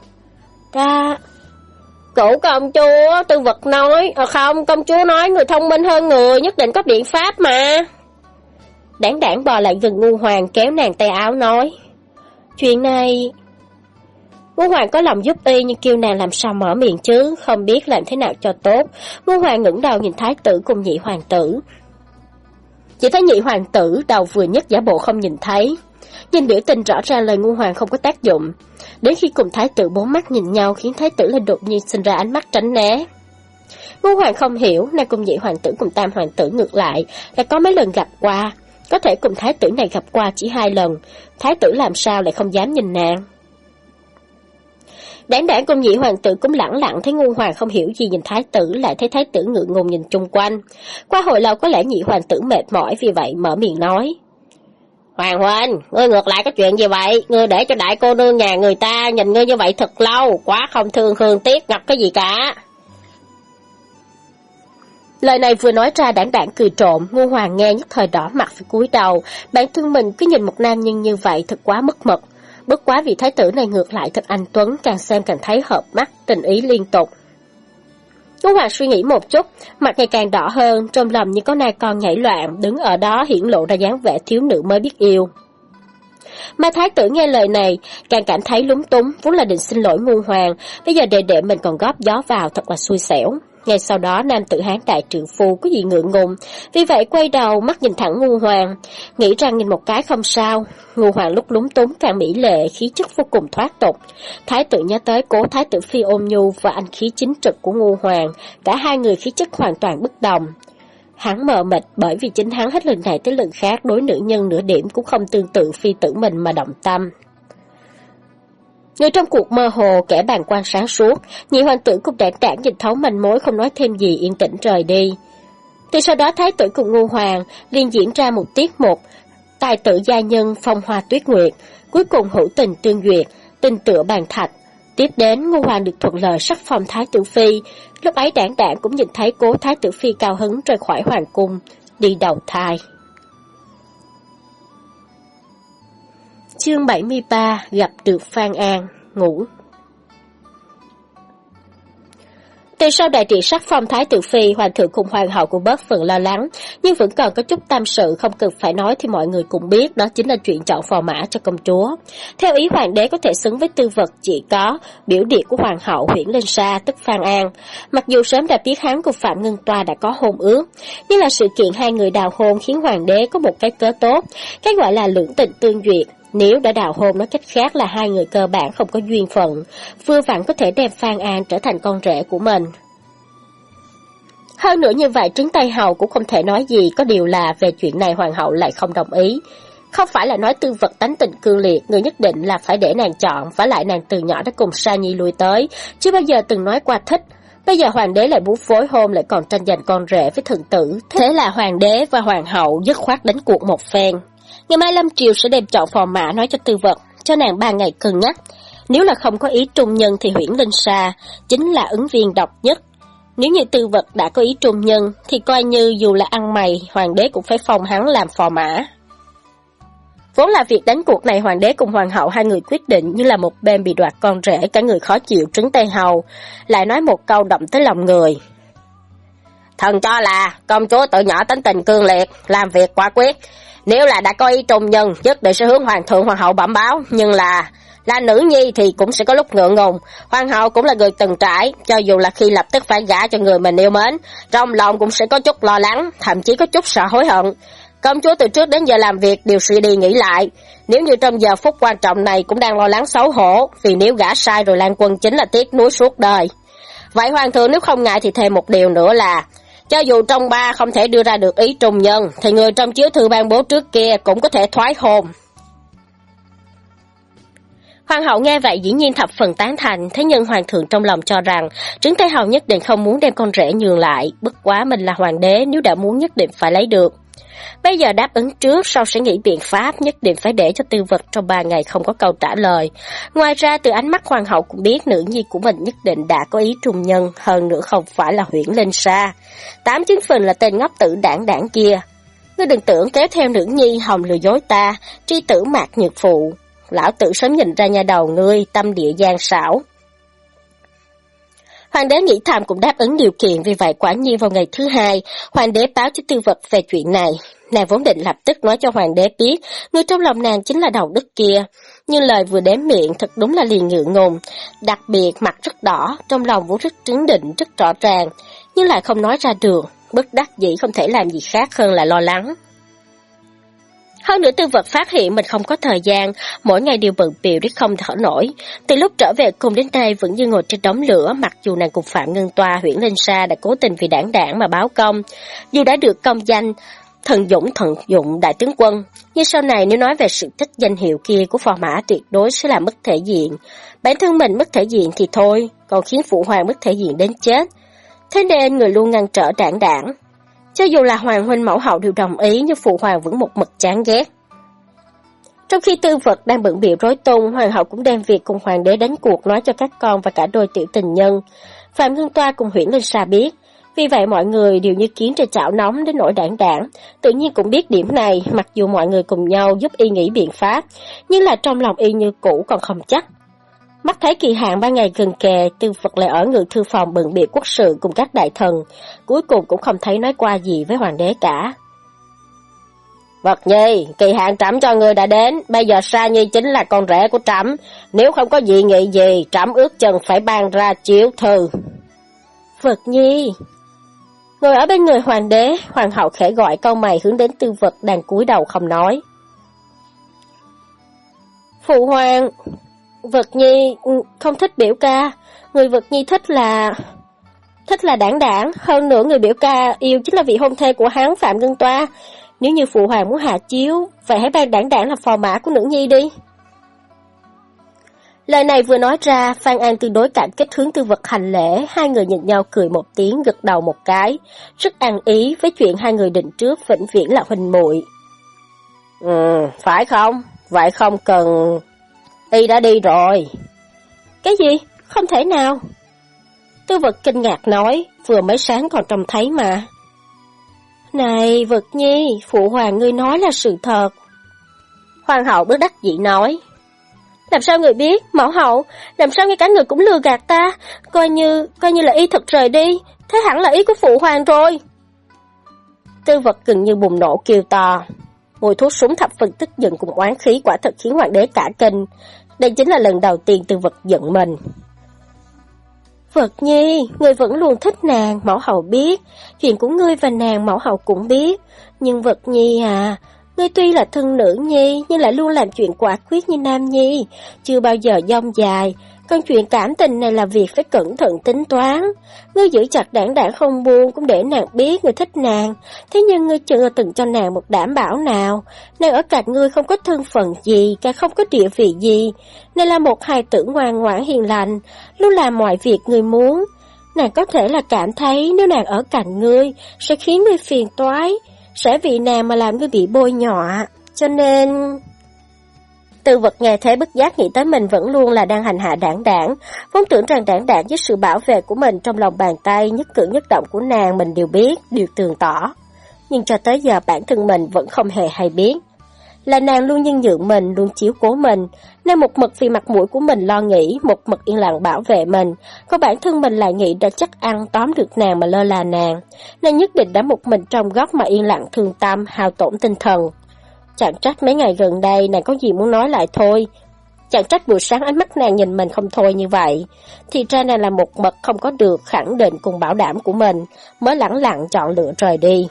Ta... Cậu công chúa, tư vật nói, à không, công chúa nói người thông minh hơn người, nhất định có biện pháp mà. Đảng đảng bò lại gần ngu hoàng kéo nàng tay áo nói. Chuyện này... Ngô Hoàng có lòng giúp y nhưng kêu nàng làm sao mở miệng chứ, không biết làm thế nào cho tốt. Ngô Hoàng ngẩng đầu nhìn thái tử cùng nhị hoàng tử. Chỉ thấy nhị hoàng tử đầu vừa nhất giả bộ không nhìn thấy. Nhìn biểu tình rõ ràng lời Ngô Hoàng không có tác dụng. Đến khi cùng thái tử bốn mắt nhìn nhau khiến thái tử lên đột nhiên sinh ra ánh mắt tránh né. Ngô Hoàng không hiểu, nàng cùng nhị hoàng tử cùng tam hoàng tử ngược lại, đã có mấy lần gặp qua. Có thể cùng thái tử này gặp qua chỉ hai lần, thái tử làm sao lại không dám nhìn nàng. Đảng đảng cùng nhị hoàng tử cũng lẳng lặng thấy ngu hoàng không hiểu gì nhìn thái tử lại thấy thái tử ngượng ngùng nhìn chung quanh. Qua hồi lâu có lẽ nhị hoàng tử mệt mỏi vì vậy mở miệng nói. Hoàng huynh, ngươi ngược lại có chuyện gì vậy? Ngươi để cho đại cô nương nhà người ta nhìn ngươi như vậy thật lâu, quá không thương hương tiếc ngập cái gì cả. Lời này vừa nói ra đảng đảng cười trộm, ngu hoàng nghe nhất thời đỏ mặt phải cúi đầu, bản thân mình cứ nhìn một nam nhân như vậy thật quá mất mật. Bất quá vị thái tử này ngược lại thật anh Tuấn, càng xem càng thấy hợp mắt, tình ý liên tục. Ngu Hoàng suy nghĩ một chút, mặt ngày càng đỏ hơn, trong lòng như có nai con nhảy loạn, đứng ở đó hiển lộ ra dáng vẻ thiếu nữ mới biết yêu. Mà thái tử nghe lời này, càng cảm thấy lúng túng, vốn là định xin lỗi ngu hoàng, bây giờ đệ đệ mình còn góp gió vào thật là xui xẻo. Ngay sau đó nam tử hán đại trượng phu có gì ngượng ngùng, vì vậy quay đầu mắt nhìn thẳng ngu hoàng, nghĩ rằng nhìn một cái không sao. Ngu hoàng lúc lúng túng càng mỹ lệ, khí chất vô cùng thoát tục. Thái tử nhớ tới cố thái tử phi ôm nhu và anh khí chính trực của ngu hoàng, cả hai người khí chất hoàn toàn bất đồng. Hắn mờ mịt bởi vì chính hắn hết lần này tới lần khác đối nữ nhân nửa điểm cũng không tương tự phi tử mình mà động tâm. Người trong cuộc mơ hồ, kẻ bàn quan sáng suốt, nhị hoàng tử cũng đảng đảng nhìn thấu manh mối không nói thêm gì yên tĩnh rời đi. Từ sau đó thái tử cùng ngô hoàng liên diễn ra một tiết mục, tài tử gia nhân phong hoa tuyết nguyệt, cuối cùng hữu tình tương duyệt, tình tựa bàn thạch. Tiếp đến ngô hoàng được thuận lời sắc phong thái tử phi, lúc ấy đảng đảng cũng nhìn thấy cố thái tử phi cao hứng rời khỏi hoàng cung, đi đầu thai. Chương 73 gặp được Phan An, ngủ. Từ sau đại trị sắc phong Thái Tử Phi, Hoàng thượng cùng Hoàng hậu cũng bớt phần lo lắng, nhưng vẫn còn có chút tam sự không cần phải nói thì mọi người cũng biết đó chính là chuyện chọn phò mã cho công chúa. Theo ý Hoàng đế có thể xứng với tư vật chỉ có biểu điệt của Hoàng hậu huyển lên sa tức Phan An. Mặc dù sớm đã biết hắn cùng Phạm Ngân Toa đã có hôn ước, nhưng là sự kiện hai người đào hôn khiến Hoàng đế có một cái cớ tốt, cái gọi là lưỡng tình tương duyệt, nếu đã đào hôn nói cách khác là hai người cơ bản không có duyên phận, vừa vặn có thể đem Phan An trở thành con rể của mình. Hơn nữa như vậy trứng tay hầu cũng không thể nói gì, có điều là về chuyện này hoàng hậu lại không đồng ý. Không phải là nói tư vật tánh tình cương liệt, người nhất định là phải để nàng chọn, và lại nàng từ nhỏ đã cùng Sa Nhi lui tới, chứ bao giờ từng nói qua thích. Bây giờ hoàng đế lại bú phối hôn lại còn tranh giành con rể với thần tử, thế là hoàng đế và hoàng hậu dứt khoát đánh cuộc một phen. Ngày mai Lâm Triều sẽ đem chọn phò mã nói cho tư vật, cho nàng ba ngày cân nhắc. Nếu là không có ý trung nhân thì huyển linh sa, chính là ứng viên độc nhất. Nếu như tư vật đã có ý trung nhân, thì coi như dù là ăn mày, hoàng đế cũng phải phong hắn làm phò mã. Vốn là việc đánh cuộc này hoàng đế cùng hoàng hậu hai người quyết định như là một bên bị đoạt con rể, cả người khó chịu trứng tay hầu, lại nói một câu động tới lòng người. Thần cho là công chúa tự nhỏ tính tình cương liệt, làm việc quả quyết, nếu là đã có ý trùng nhân, nhất định sẽ hướng hoàng thượng hoàng hậu bẩm báo, nhưng là là nữ nhi thì cũng sẽ có lúc ngượng ngùng. Hoàng hậu cũng là người từng trải, cho dù là khi lập tức phải gả cho người mình yêu mến, trong lòng cũng sẽ có chút lo lắng, thậm chí có chút sợ hối hận. Công chúa từ trước đến giờ làm việc đều suy đi nghĩ lại, nếu như trong giờ phút quan trọng này cũng đang lo lắng xấu hổ, vì nếu gả sai rồi lan quân chính là tiếc nuối suốt đời. Vậy hoàng thượng nếu không ngại thì thêm một điều nữa là cho dù trong ba không thể đưa ra được ý trùng nhân, thì người trong chiếu thư ban bố trước kia cũng có thể thoái hồn Hoàng hậu nghe vậy dĩ nhiên thập phần tán thành, thế nhưng hoàng thượng trong lòng cho rằng trứng Thái Hậu nhất định không muốn đem con rể nhường lại, bất quá mình là hoàng đế nếu đã muốn nhất định phải lấy được. Bây giờ đáp ứng trước, sau sẽ nghĩ biện pháp, nhất định phải để cho tư vật trong ba ngày không có câu trả lời. Ngoài ra, từ ánh mắt hoàng hậu cũng biết nữ nhi của mình nhất định đã có ý trùng nhân, hơn nữa không phải là huyễn lên xa. Tám chín phần là tên ngốc tử đảng đảng kia. Ngươi đừng tưởng kéo theo nữ nhi hồng lừa dối ta, tri tử mạc nhược phụ. Lão tử sớm nhìn ra nhà đầu ngươi, tâm địa gian xảo. Hoàng đế nghĩ thầm cũng đáp ứng điều kiện vì vậy quả nhiên vào ngày thứ hai, hoàng đế báo cho tư vật về chuyện này. Nàng vốn định lập tức nói cho hoàng đế biết, người trong lòng nàng chính là đầu đức kia. nhưng lời vừa đến miệng thật đúng là liền ngượng ngùng, đặc biệt mặt rất đỏ, trong lòng vốn rất trấn định, rất rõ ràng, nhưng lại không nói ra được, bất đắc dĩ không thể làm gì khác hơn là lo lắng. Hơn nữa tư vật phát hiện mình không có thời gian, mỗi ngày đều bận biểu đến không thở nổi. Từ lúc trở về cùng đến đây vẫn như ngồi trên đống lửa, mặc dù nàng cùng Phạm Ngân Toa huyện Linh Sa đã cố tình vì đảng đảng mà báo công. Dù đã được công danh, thần dũng thần dụng đại tướng quân, nhưng sau này nếu nói về sự tích danh hiệu kia của phò mã tuyệt đối sẽ là mất thể diện. Bản thân mình mất thể diện thì thôi, còn khiến phụ hoàng mất thể diện đến chết. Thế nên người luôn ngăn trở đảng đảng, cho dù là hoàng huynh mẫu hậu đều đồng ý nhưng phụ hoàng vẫn một mực chán ghét. Trong khi tư vật đang bận biểu rối tung, hoàng hậu cũng đem việc cùng hoàng đế đánh cuộc nói cho các con và cả đôi tiểu tình nhân. Phạm Hương Toa cùng huyện Linh Sa biết, vì vậy mọi người đều như kiến trên chảo nóng đến nỗi đảng đảng, tự nhiên cũng biết điểm này, mặc dù mọi người cùng nhau giúp y nghĩ biện pháp, nhưng là trong lòng y như cũ còn không chắc. Mắt thấy kỳ hạn ba ngày gần kề, tư Phật lại ở ngự thư phòng bận biệt quốc sự cùng các đại thần, cuối cùng cũng không thấy nói qua gì với hoàng đế cả. Vật nhi, kỳ hạn trẫm cho người đã đến, bây giờ Sa Nhi chính là con rể của trẫm, nếu không có gì nghị gì, trẫm ước chừng phải ban ra chiếu thư. Vật nhi Ngồi ở bên người hoàng đế, hoàng hậu khẽ gọi câu mày hướng đến tư vật đang cúi đầu không nói. Phụ hoàng, Vật Nhi ừ, không thích biểu ca, người Vật Nhi thích là... Thích là đảng đảng, hơn nữa người biểu ca yêu chính là vị hôn thê của hắn Phạm Ngân Toa. Nếu như phụ hoàng muốn hạ chiếu, vậy hãy ban đảng đảng là phò mã của nữ nhi đi. Lời này vừa nói ra, Phan An tương đối cảm kích hướng tư vật hành lễ, hai người nhìn nhau cười một tiếng gật đầu một cái, rất an ý với chuyện hai người định trước vĩnh viễn là huynh muội. Ừ, phải không? Vậy không cần Y đã đi rồi. Cái gì? Không thể nào. Tư vật kinh ngạc nói, vừa mới sáng còn trông thấy mà. Này, vật nhi, phụ hoàng ngươi nói là sự thật. Hoàng hậu bước đắc dĩ nói. Làm sao người biết, mẫu hậu, làm sao ngay cả người cũng lừa gạt ta, coi như, coi như là y thật rời đi, thế hẳn là ý của phụ hoàng rồi. Tư vật gần như bùng nổ kêu to. Mùi thuốc súng thập phần tức giận cùng oán khí quả thật khiến hoàng đế cả kinh. Đây chính là lần đầu tiên tư vật giận mình. Vật nhi, người vẫn luôn thích nàng, mẫu hậu biết. Chuyện của ngươi và nàng mẫu hậu cũng biết. Nhưng vật nhi à, ngươi tuy là thân nữ nhi, nhưng lại luôn làm chuyện quả quyết như nam nhi. Chưa bao giờ dông dài, con chuyện cảm tình này là việc phải cẩn thận tính toán. Ngươi giữ chặt đảng đảng không buông cũng để nàng biết ngươi thích nàng. Thế nhưng ngươi chưa từng cho nàng một đảm bảo nào. Nàng ở cạnh ngươi không có thân phận gì, cả không có địa vị gì. Nàng là một hài tử ngoan ngoãn hiền lành, luôn làm mọi việc ngươi muốn. Nàng có thể là cảm thấy nếu nàng ở cạnh ngươi sẽ khiến ngươi phiền toái, sẽ vì nàng mà làm ngươi bị bôi nhọ Cho nên... Tư vật nghe thế bất giác nghĩ tới mình vẫn luôn là đang hành hạ đảng đảng, vốn tưởng rằng đảng đảng với sự bảo vệ của mình trong lòng bàn tay nhất cử nhất động của nàng mình đều biết, đều tường tỏ. Nhưng cho tới giờ bản thân mình vẫn không hề hay biết. Là nàng luôn nhân nhượng mình, luôn chiếu cố mình, nên một mực vì mặt mũi của mình lo nghĩ, một mực yên lặng bảo vệ mình, còn bản thân mình lại nghĩ đã chắc ăn tóm được nàng mà lơ là nàng. Nàng nhất định đã một mình trong góc mà yên lặng thương tâm, hao tổn tinh thần. Chẳng trách mấy ngày gần đây nàng có gì muốn nói lại thôi. Chẳng trách buổi sáng ánh mắt nàng nhìn mình không thôi như vậy. Thì ra nàng là một mật không có được khẳng định cùng bảo đảm của mình, mới lẳng lặng chọn lựa rời đi.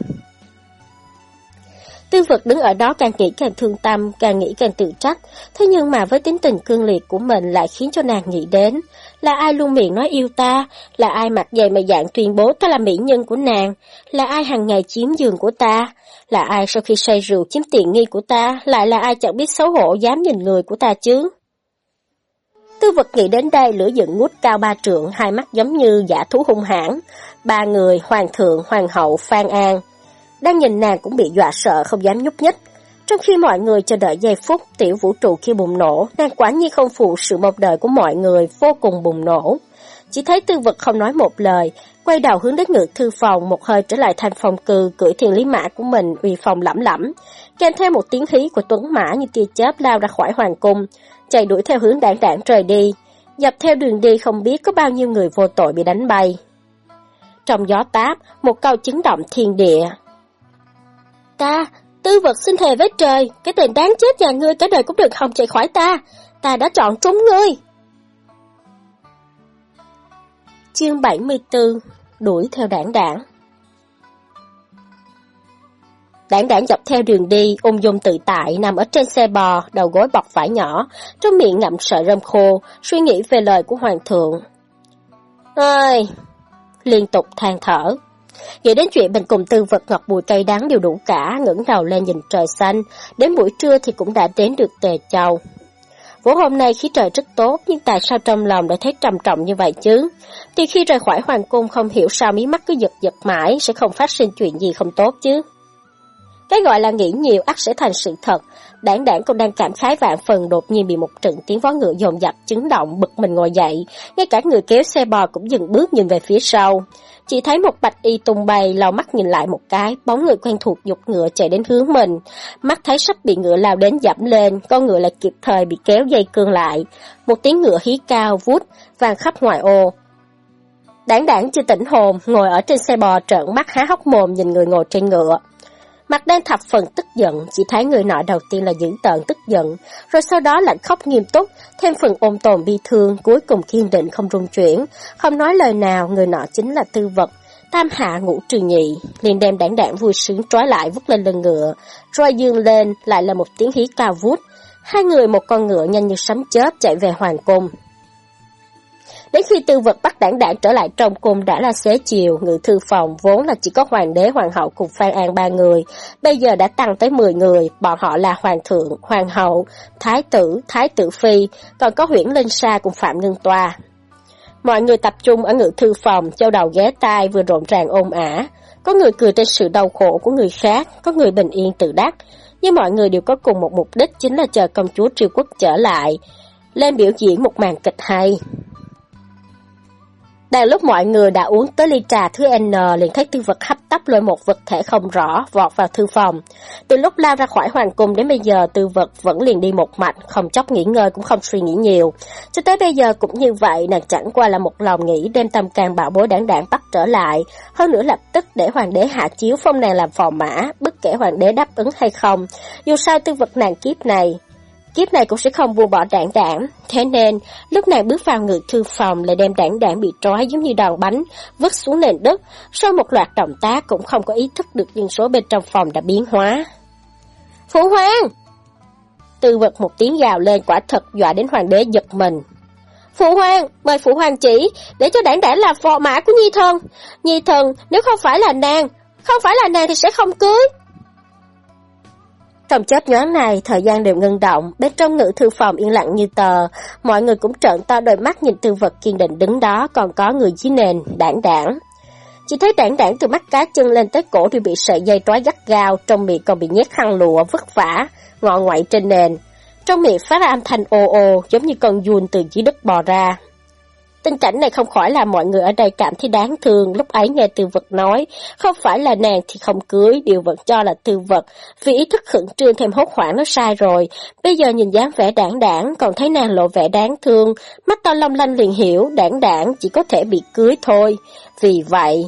Tư vật đứng ở đó càng nghĩ càng thương tâm, càng nghĩ càng tự trách. Thế nhưng mà với tính tình cương liệt của mình lại khiến cho nàng nghĩ đến. Là ai luôn miệng nói yêu ta? Là ai mặc dày mà dạng tuyên bố ta là mỹ nhân của nàng? Là ai hàng ngày chiếm giường của ta? Là ai sau khi say rượu chiếm tiện nghi của ta? Lại là ai chẳng biết xấu hổ dám nhìn người của ta chứ? Tư vật nghĩ đến đây lửa giận ngút cao ba trượng, hai mắt giống như giả thú hung hãn. Ba người, hoàng thượng, hoàng hậu, phan an, đang nhìn nàng cũng bị dọa sợ không dám nhúc nhích. Trong khi mọi người chờ đợi giây phút tiểu vũ trụ khi bùng nổ, nàng quả nhiên không phụ sự mong đợi của mọi người vô cùng bùng nổ. Chỉ thấy tư vật không nói một lời, quay đầu hướng đến ngược thư phòng, một hơi trở lại thành phòng cư, cưỡi thiền lý mã của mình uy phòng lẫm lẫm, kèm theo một tiếng hí của tuấn mã như tia chớp lao ra khỏi hoàng cung, chạy đuổi theo hướng đảng đảng rời đi. Dập theo đường đi không biết có bao nhiêu người vô tội bị đánh bay. Trong gió táp, một câu chứng động thiên địa. Ta, Tư vật xin thề với trời, cái tên đáng chết nhà ngươi cả đời cũng được hòng chạy khỏi ta. Ta đã chọn trúng ngươi. Chương 74 Đuổi theo đảng đảng Đảng đảng dọc theo đường đi, ung dung tự tại, nằm ở trên xe bò, đầu gối bọc vải nhỏ, trong miệng ngậm sợi rơm khô, suy nghĩ về lời của hoàng thượng. Ơi! Liên tục than thở. Nghĩ đến chuyện mình cùng tư vật ngọt bùi cây đắng đều đủ cả, ngẩng đầu lên nhìn trời xanh, đến buổi trưa thì cũng đã đến được tề châu. Vốn hôm nay khí trời rất tốt, nhưng tại sao trong lòng lại thấy trầm trọng như vậy chứ? Thì khi rời khỏi hoàng cung không hiểu sao mí mắt cứ giật giật mãi, sẽ không phát sinh chuyện gì không tốt chứ. Cái gọi là nghĩ nhiều ắt sẽ thành sự thật. Đảng đảng cũng đang cảm khái vạn phần đột nhiên bị một trận tiếng vó ngựa dồn dập chấn động bực mình ngồi dậy. Ngay cả người kéo xe bò cũng dừng bước nhìn về phía sau. Chỉ thấy một bạch y tung bay, lau mắt nhìn lại một cái, bóng người quen thuộc dục ngựa chạy đến hướng mình. Mắt thấy sắp bị ngựa lao đến dẫm lên, con ngựa lại kịp thời bị kéo dây cương lại. Một tiếng ngựa hí cao, vút, vang khắp ngoài ô. Đảng đảng chưa tỉnh hồn, ngồi ở trên xe bò trợn mắt há hốc mồm nhìn người ngồi trên ngựa. Mặt đang thập phần tức giận, chỉ thấy người nọ đầu tiên là dữ tợn tức giận, rồi sau đó lại khóc nghiêm túc, thêm phần ôm tồn bi thương, cuối cùng kiên định không rung chuyển, không nói lời nào, người nọ chính là tư vật. Tam hạ ngũ trừ nhị, liền đem đảng đảng vui sướng trói lại vút lên lưng ngựa, rồi dương lên lại là một tiếng hí cao vút. Hai người một con ngựa nhanh như sấm chớp chạy về hoàng cung. Đến khi tư vật bắt đảng đảng trở lại trong cung đã là xế chiều, ngự thư phòng vốn là chỉ có hoàng đế, hoàng hậu cùng Phan An ba người, bây giờ đã tăng tới 10 người, bọn họ là hoàng thượng, hoàng hậu, thái tử, thái tử phi, còn có huyển linh sa cùng Phạm Ngân Toa. Mọi người tập trung ở ngự thư phòng, châu đầu ghé tai vừa rộn ràng ôm ả. Có người cười trên sự đau khổ của người khác, có người bình yên tự đắc, nhưng mọi người đều có cùng một mục đích chính là chờ công chúa triều quốc trở lại, lên biểu diễn một màn kịch hay. Đang lúc mọi người đã uống tới ly trà thứ N liền thấy tư vật hấp tấp lôi một vật thể không rõ vọt vào thư phòng. Từ lúc lao ra khỏi hoàng cung đến bây giờ tư vật vẫn liền đi một mạch, không chốc nghỉ ngơi cũng không suy nghĩ nhiều. Cho tới bây giờ cũng như vậy, nàng chẳng qua là một lòng nghĩ đem tâm can bảo bối đảng đảng bắt trở lại. Hơn nữa lập tức để hoàng đế hạ chiếu phong nàng làm phò mã, bất kể hoàng đế đáp ứng hay không. Dù sao tư vật nàng kiếp này, kiếp này cũng sẽ không buông bỏ đảng đảng. Thế nên, lúc này bước vào ngự thư phòng lại đem đảng đảng bị trói giống như đòn bánh, vứt xuống nền đất. Sau một loạt động tác cũng không có ý thức được nhân số bên trong phòng đã biến hóa. Phụ hoàng! Tư vật một tiếng gào lên quả thật dọa đến hoàng đế giật mình. Phụ hoàng, mời phụ hoàng chỉ, để cho đảng đảng là phò mã của Nhi Thần. Nhi Thần, nếu không phải là nàng, không phải là nàng thì sẽ không cưới. Trong chết nhoáng này, thời gian đều ngưng động, bên trong ngự thư phòng yên lặng như tờ, mọi người cũng trợn to đôi mắt nhìn tư vật kiên định đứng đó, còn có người dưới nền, đảng đảng. Chỉ thấy đảng đảng từ mắt cá chân lên tới cổ thì bị sợi dây trói gắt gao, trong miệng còn bị nhét khăn lụa vất vả, ngọ ngoại trên nền. Trong miệng phát ra âm thanh ồ ồ, giống như con giun từ dưới đất bò ra. Tình cảnh này không khỏi là mọi người ở đây cảm thấy đáng thương, lúc ấy nghe tư vật nói, không phải là nàng thì không cưới, điều vẫn cho là tư vật, vì ý thức khẩn trương thêm hốt hoảng nó sai rồi, bây giờ nhìn dáng vẻ đảng đảng, còn thấy nàng lộ vẻ đáng thương, mắt to long lanh liền hiểu, đảng đảng chỉ có thể bị cưới thôi, vì vậy...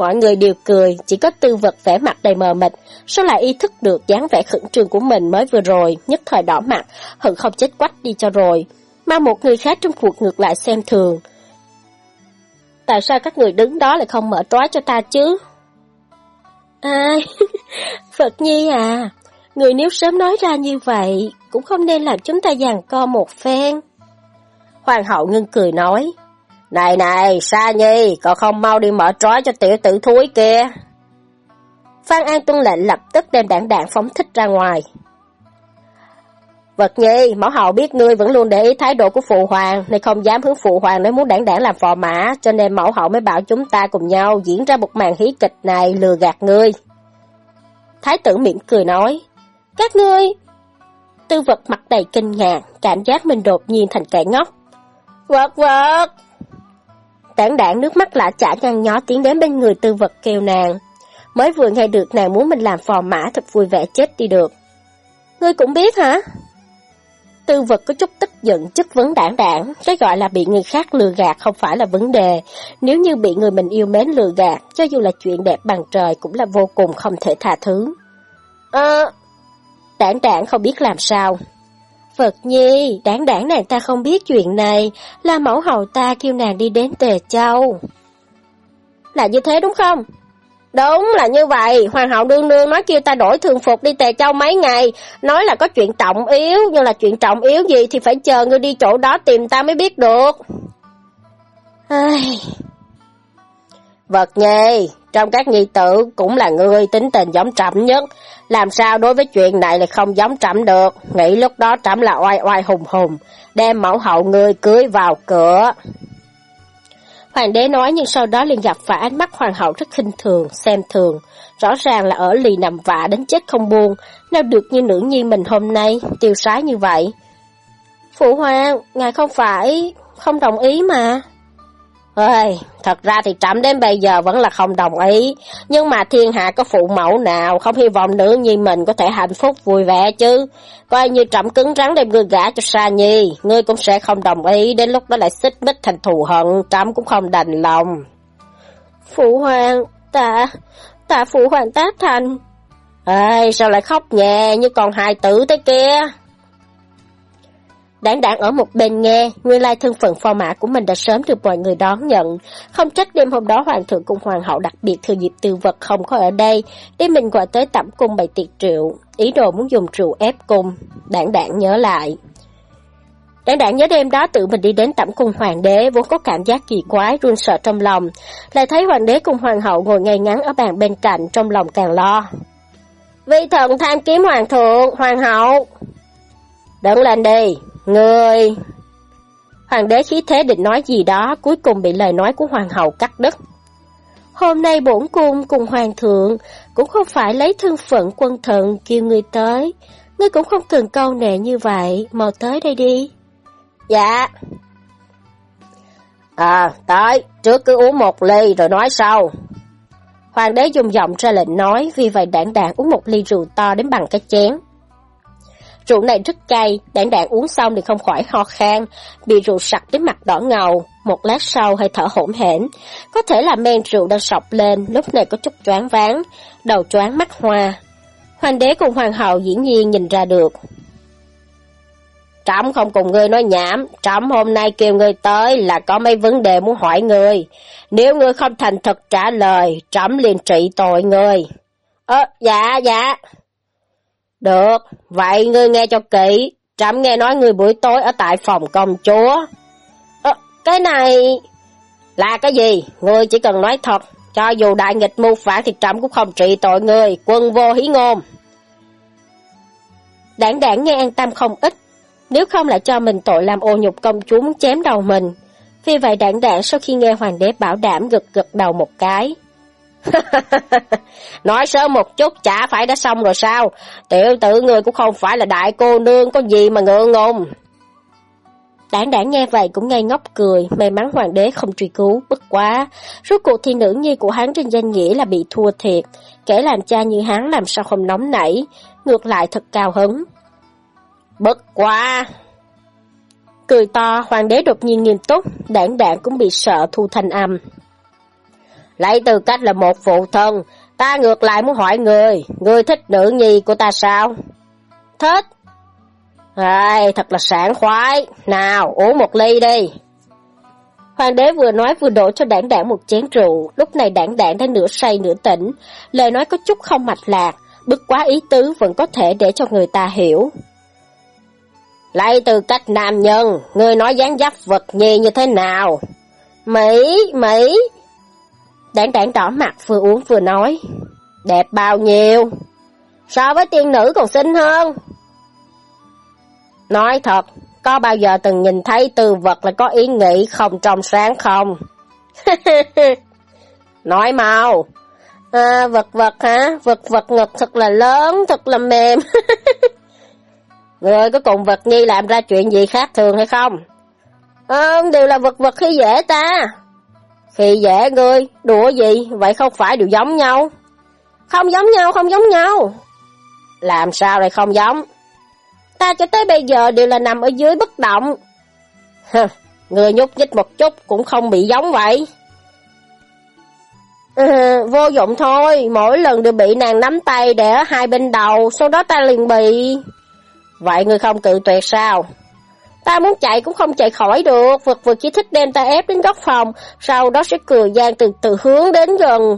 Mọi người đều cười, chỉ có tư vật vẻ mặt đầy mờ mịt, sao lại ý thức được dáng vẻ khẩn trương của mình mới vừa rồi, nhất thời đỏ mặt, hận không chết quách đi cho rồi. Mà một người khác trong cuộc ngược lại xem thường. Tại sao các người đứng đó lại không mở trói cho ta chứ? Ai? Phật Nhi à, người nếu sớm nói ra như vậy, cũng không nên làm chúng ta giằng co một phen. Hoàng hậu ngưng cười nói, này này, Sa Nhi, cậu không mau đi mở trói cho tiểu tử thúi kia. Phan An tuân lệnh lập tức đem đạn đạn phóng thích ra ngoài. Vật nhi, mẫu hậu biết ngươi vẫn luôn để ý thái độ của phụ hoàng, nên không dám hướng phụ hoàng nếu muốn đảng đảng làm phò mã, cho nên mẫu hậu mới bảo chúng ta cùng nhau diễn ra một màn hí kịch này lừa gạt ngươi. Thái tử mỉm cười nói, các ngươi... Tư vật mặt đầy kinh ngạc, cảm giác mình đột nhiên thành kẻ ngốc. Vật vật! Tản đảng nước mắt lạ chả nhăn nhó tiến đến bên người tư vật kêu nàng. Mới vừa nghe được nàng muốn mình làm phò mã thật vui vẻ chết đi được. Ngươi cũng biết hả? tư vật có chút tức giận chất vấn đảng đảng, cái gọi là bị người khác lừa gạt không phải là vấn đề. Nếu như bị người mình yêu mến lừa gạt, cho dù là chuyện đẹp bằng trời cũng là vô cùng không thể tha thứ. Ờ, đảng đảng không biết làm sao. Phật Nhi, đáng đáng nàng ta không biết chuyện này, là mẫu hầu ta kêu nàng đi đến Tề Châu. Là như thế đúng không? Đúng là như vậy, hoàng hậu đương đương nói kêu ta đổi thường phục đi Tề Châu mấy ngày, nói là có chuyện trọng yếu, nhưng là chuyện trọng yếu gì thì phải chờ ngươi đi chỗ đó tìm ta mới biết được. Ai... Vật nhi, trong các nhi tử cũng là người tính tình giống trẫm nhất, làm sao đối với chuyện này lại không giống trẫm được, nghĩ lúc đó trẫm là oai oai hùng hùng, đem mẫu hậu người cưới vào cửa. Hoàng đế nói nhưng sau đó liền gặp phải ánh mắt hoàng hậu rất khinh thường, xem thường. Rõ ràng là ở lì nằm vạ đến chết không buông, nào được như nữ nhi mình hôm nay, tiêu sái như vậy. Phụ hoàng, ngài không phải, không đồng ý mà. Ơi, thật ra thì trẫm đến bây giờ vẫn là không đồng ý, nhưng mà thiên hạ có phụ mẫu nào không hy vọng nữ nhi mình có thể hạnh phúc vui vẻ chứ. Coi như trẫm cứng rắn đem ngươi gả cho Sa Nhi, ngươi cũng sẽ không đồng ý, đến lúc đó lại xích mích thành thù hận, trẫm cũng không đành lòng. Phụ hoàng, ta, ta phụ hoàng tác thành. Ê, sao lại khóc nhẹ như còn hài tử thế kia? Đảng đảng ở một bên nghe, nguyên lai thân phận phò mã của mình đã sớm được mọi người đón nhận. Không trách đêm hôm đó hoàng thượng cùng hoàng hậu đặc biệt thừa dịp tư vật không có ở đây, đi mình gọi tới tẩm cung bày tiệc rượu, ý đồ muốn dùng rượu ép cung. Đảng đảng nhớ lại. Đảng đảng nhớ đêm đó tự mình đi đến tẩm cung hoàng đế vốn có cảm giác kỳ quái, run sợ trong lòng. Lại thấy hoàng đế cùng hoàng hậu ngồi ngay ngắn ở bàn bên cạnh, trong lòng càng lo. Vi thần tham kiếm hoàng thượng, hoàng hậu. Đứng lên đi, Người... Hoàng đế khí thế định nói gì đó, cuối cùng bị lời nói của hoàng hậu cắt đứt. Hôm nay bổn cung cùng hoàng thượng cũng không phải lấy thân phận quân thần kêu người tới. Ngươi cũng không cần câu nệ như vậy, mau tới đây đi. Dạ. À, tới, trước cứ uống một ly rồi nói sau. Hoàng đế dùng giọng ra lệnh nói, vì vậy đảng đảng uống một ly rượu to đến bằng cái chén. Rượu này rất cay, đảng đảng uống xong thì không khỏi ho khan, bị rượu sặc đến mặt đỏ ngầu, một lát sau hơi thở hổn hển. Có thể là men rượu đang sọc lên, lúc này có chút choáng váng, đầu choáng mắt hoa. Hoàng đế cùng hoàng hậu dĩ nhiên nhìn ra được. Trẫm không cùng ngươi nói nhảm, trẫm hôm nay kêu ngươi tới là có mấy vấn đề muốn hỏi ngươi. Nếu ngươi không thành thật trả lời, trẫm liền trị tội ngươi. Ơ, dạ, dạ. Được, vậy ngươi nghe cho kỹ, trẫm nghe nói ngươi buổi tối ở tại phòng công chúa. Ờ, cái này... Là cái gì? Ngươi chỉ cần nói thật, cho dù đại nghịch mưu phản thì trẫm cũng không trị tội ngươi, quân vô hí ngôn. Đảng đảng nghe an tâm không ít, nếu không lại cho mình tội làm ô nhục công chúa muốn chém đầu mình. Vì vậy đảng đảng sau khi nghe hoàng đế bảo đảm gật gật đầu một cái. Nói sớm một chút chả phải đã xong rồi sao? Tiểu tử người cũng không phải là đại cô nương có gì mà ngượng ngùng. Đảng đảng nghe vậy cũng ngây ngốc cười, may mắn hoàng đế không truy cứu, bất quá. Rốt cuộc thì nữ nhi của hắn trên danh nghĩa là bị thua thiệt, kẻ làm cha như hắn làm sao không nóng nảy, ngược lại thật cao hứng. Bất quá! Cười to, hoàng đế đột nhiên nghiêm túc, đảng đảng cũng bị sợ thu thanh âm. Lấy tư cách là một phụ thân, ta ngược lại muốn hỏi người, người thích nữ nhi của ta sao? Thích. Ai, thật là sảng khoái. Nào, uống một ly đi. Hoàng đế vừa nói vừa đổ cho đảng đảng một chén rượu, lúc này đảng đảng đã nửa say nửa tỉnh, lời nói có chút không mạch lạc, bức quá ý tứ vẫn có thể để cho người ta hiểu. Lấy từ cách nam nhân, người nói dáng dấp vật nhi như thế nào? Mỹ, Mỹ, Đảng đảng đỏ mặt vừa uống vừa nói. Đẹp bao nhiêu? So với tiên nữ còn xinh hơn. Nói thật, có bao giờ từng nhìn thấy từ vật là có ý nghĩ không trong sáng không? Nói mau. À, vật vật hả? Vật vật ngực thật là lớn, thật là mềm. Người có cùng vật nhi làm ra chuyện gì khác thường hay không? À, đều là vật vật khi dễ ta thì dễ ngươi, đùa gì, vậy không phải đều giống nhau? Không giống nhau, không giống nhau. Làm sao lại không giống? ta cho tới bây giờ đều là nằm ở dưới bất động. Hừ, người nhúc nhích một chút cũng không bị giống vậy. Ừ, vô dụng thôi, mỗi lần đều bị nàng nắm tay để ở hai bên đầu, sau đó ta liền bị... Vậy người không cự tuyệt sao? Ta muốn chạy cũng không chạy khỏi được, vật vật chỉ thích đem ta ép đến góc phòng, sau đó sẽ cười gian từ từ hướng đến gần.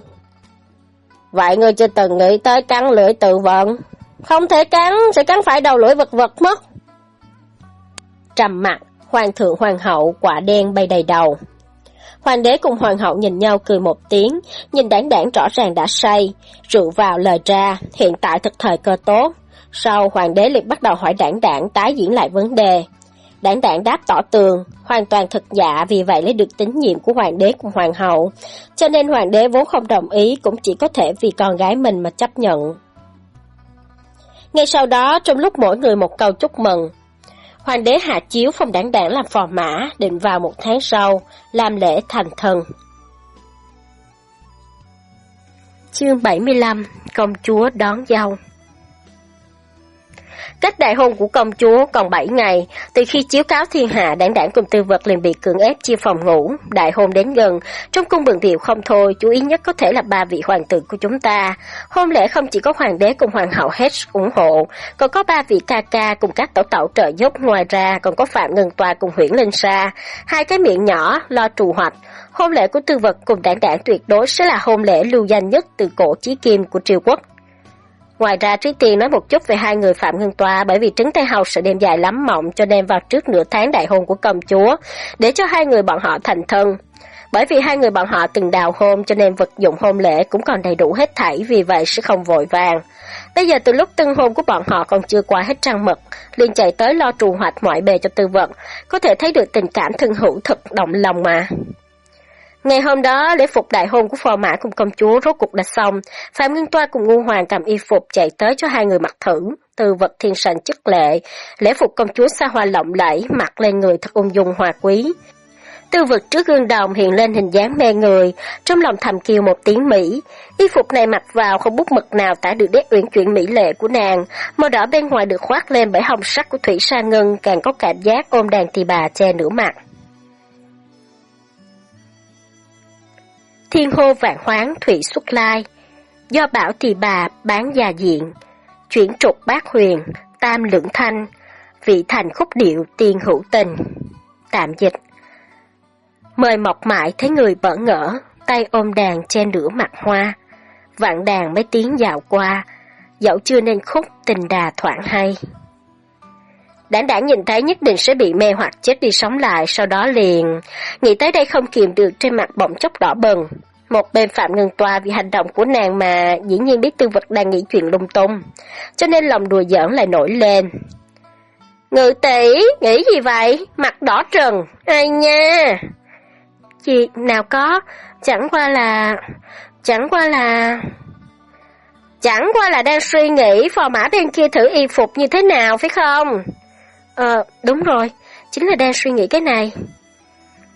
Vậy người chưa từng nghĩ tới cắn lưỡi tự vận. Không thể cắn, sẽ cắn phải đầu lưỡi vật vật mất. Trầm mặt, hoàng thượng hoàng hậu, quả đen bay đầy đầu. Hoàng đế cùng hoàng hậu nhìn nhau cười một tiếng, nhìn đảng đảng rõ ràng đã say, rượu vào lời ra, hiện tại thực thời cơ tốt. Sau hoàng đế liền bắt đầu hỏi đảng đảng tái diễn lại vấn đề. Đảng đảng đáp tỏ tường, hoàn toàn thật dạ vì vậy lấy được tín nhiệm của hoàng đế cùng hoàng hậu. Cho nên hoàng đế vốn không đồng ý cũng chỉ có thể vì con gái mình mà chấp nhận. Ngay sau đó, trong lúc mỗi người một câu chúc mừng, hoàng đế hạ chiếu phong đảng đảng làm phò mã, định vào một tháng sau, làm lễ thành thần. Chương 75 Công chúa đón dâu Cách đại hôn của công chúa còn 7 ngày, từ khi chiếu cáo thiên hạ đảng đảng cùng tư vật liền bị cưỡng ép chia phòng ngủ, đại hôn đến gần, trong cung bận điệu không thôi, chú ý nhất có thể là ba vị hoàng tử của chúng ta. Hôn lễ không chỉ có hoàng đế cùng hoàng hậu hết ủng hộ, còn có ba vị ca ca cùng các tổ tẩu trợ giúp, ngoài ra còn có Phạm Ngân Tòa cùng Huyễn Linh Sa, hai cái miệng nhỏ lo trù hoạch. Hôn lễ của tư vật cùng đảng đảng tuyệt đối sẽ là hôn lễ lưu danh nhất từ cổ chí kim của triều quốc. Ngoài ra Trí Tiên nói một chút về hai người Phạm Ngân Toa bởi vì trứng tay hầu sự đêm dài lắm mộng cho nên vào trước nửa tháng đại hôn của công chúa, để cho hai người bọn họ thành thân. Bởi vì hai người bọn họ từng đào hôn cho nên vật dụng hôn lễ cũng còn đầy đủ hết thảy vì vậy sẽ không vội vàng. Bây giờ từ lúc tân hôn của bọn họ còn chưa qua hết trăng mật, liền chạy tới lo trù hoạch mọi bề cho tư vận, có thể thấy được tình cảm thân hữu thật động lòng mà. Ngày hôm đó, lễ phục đại hôn của phò mã cùng công chúa rốt cuộc đã xong. Phạm Ngân Toa cùng Ngu Hoàng cầm y phục chạy tới cho hai người mặc thử. Từ vật thiên sành chất lệ, lễ phục công chúa xa hoa lộng lẫy, mặc lên người thật ung dung hòa quý. Tư vực trước gương đồng hiện lên hình dáng mê người, trong lòng thầm kêu một tiếng Mỹ. Y phục này mặc vào không bút mực nào tả được nét uyển chuyển mỹ lệ của nàng, màu đỏ bên ngoài được khoác lên bởi hồng sắc của thủy sa ngân càng có cảm giác ôm đàn tỳ bà che nửa mặt. Thiên hô vạn hoáng thủy xuất lai, do bảo tỳ bà bán già diện, chuyển trục bát huyền, tam lưỡng thanh, vị thành khúc điệu tiên hữu tình. Tạm dịch Mời mọc mãi thấy người bỡ ngỡ, tay ôm đàn trên nửa mặt hoa, vạn đàn mấy tiếng dạo qua, dẫu chưa nên khúc tình đà thoảng hay. Đảng đảng nhìn thấy nhất định sẽ bị mê hoặc chết đi sống lại, sau đó liền, nghĩ tới đây không kiềm được trên mặt bỗng chốc đỏ bừng. Một bên Phạm ngừng Toa vì hành động của nàng mà dĩ nhiên biết tư vật đang nghĩ chuyện lung tung, cho nên lòng đùa giỡn lại nổi lên. Ngự tỷ, nghĩ gì vậy? Mặt đỏ trần, ai nha? Chị, nào có, chẳng qua là... Chẳng qua là... Chẳng qua là đang suy nghĩ phò mã bên kia thử y phục như thế nào, phải không? Ờ, đúng rồi, chính là đang suy nghĩ cái này.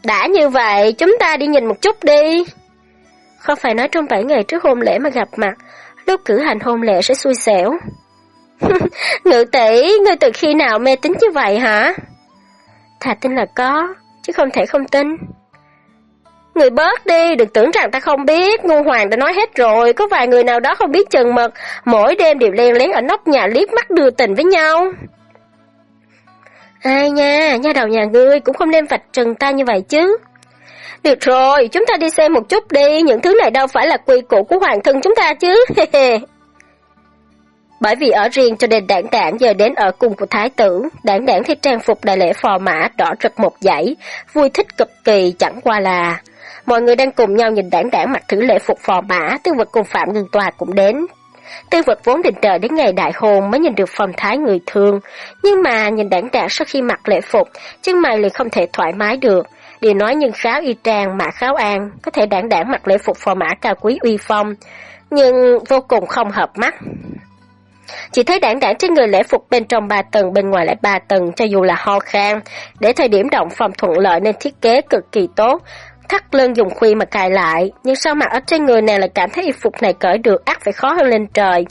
Đã như vậy, chúng ta đi nhìn một chút đi. Không phải nói trong 7 ngày trước hôn lễ mà gặp mặt, lúc cử hành hôn lễ sẽ xui xẻo. Ngự tỷ, ngươi từ khi nào mê tín như vậy hả? Thà tin là có, chứ không thể không tin. Người bớt đi, đừng tưởng rằng ta không biết, Ngô Hoàng đã nói hết rồi, có vài người nào đó không biết chừng mật, mỗi đêm đều len lén ở nóc nhà liếc mắt đưa tình với nhau. Ai nha, nha đầu nhà ngươi cũng không nên vạch trần ta như vậy chứ. Được rồi, chúng ta đi xem một chút đi, những thứ này đâu phải là quy củ của hoàng thân chúng ta chứ. Bởi vì ở riêng cho nên đảng đảng giờ đến ở cùng của thái tử, đảng đảng thấy trang phục đại lễ phò mã đỏ rực một dãy, vui thích cực kỳ chẳng qua là... Mọi người đang cùng nhau nhìn đảng đảng mặc thử lễ phục phò mã, tư vật cùng Phạm Ngân Tòa cũng đến. Tư vật vốn định đợi đến ngày đại hôn mới nhìn được phong thái người thương, nhưng mà nhìn đảng đảng sau khi mặc lễ phục, chân mày liền không thể thoải mái được, Điều nói nhưng kháo y trang mà kháo an, có thể đảng đảng mặc lễ phục phò mã cao quý uy phong, nhưng vô cùng không hợp mắt. Chỉ thấy đảng đảng trên người lễ phục bên trong ba tầng, bên ngoài lại ba tầng, cho dù là ho khan, để thời điểm động phòng thuận lợi nên thiết kế cực kỳ tốt thắt lưng dùng khuy mà cài lại, nhưng sao mặc ở trên người nàng lại cảm thấy y phục này cởi được ắt phải khó hơn lên trời.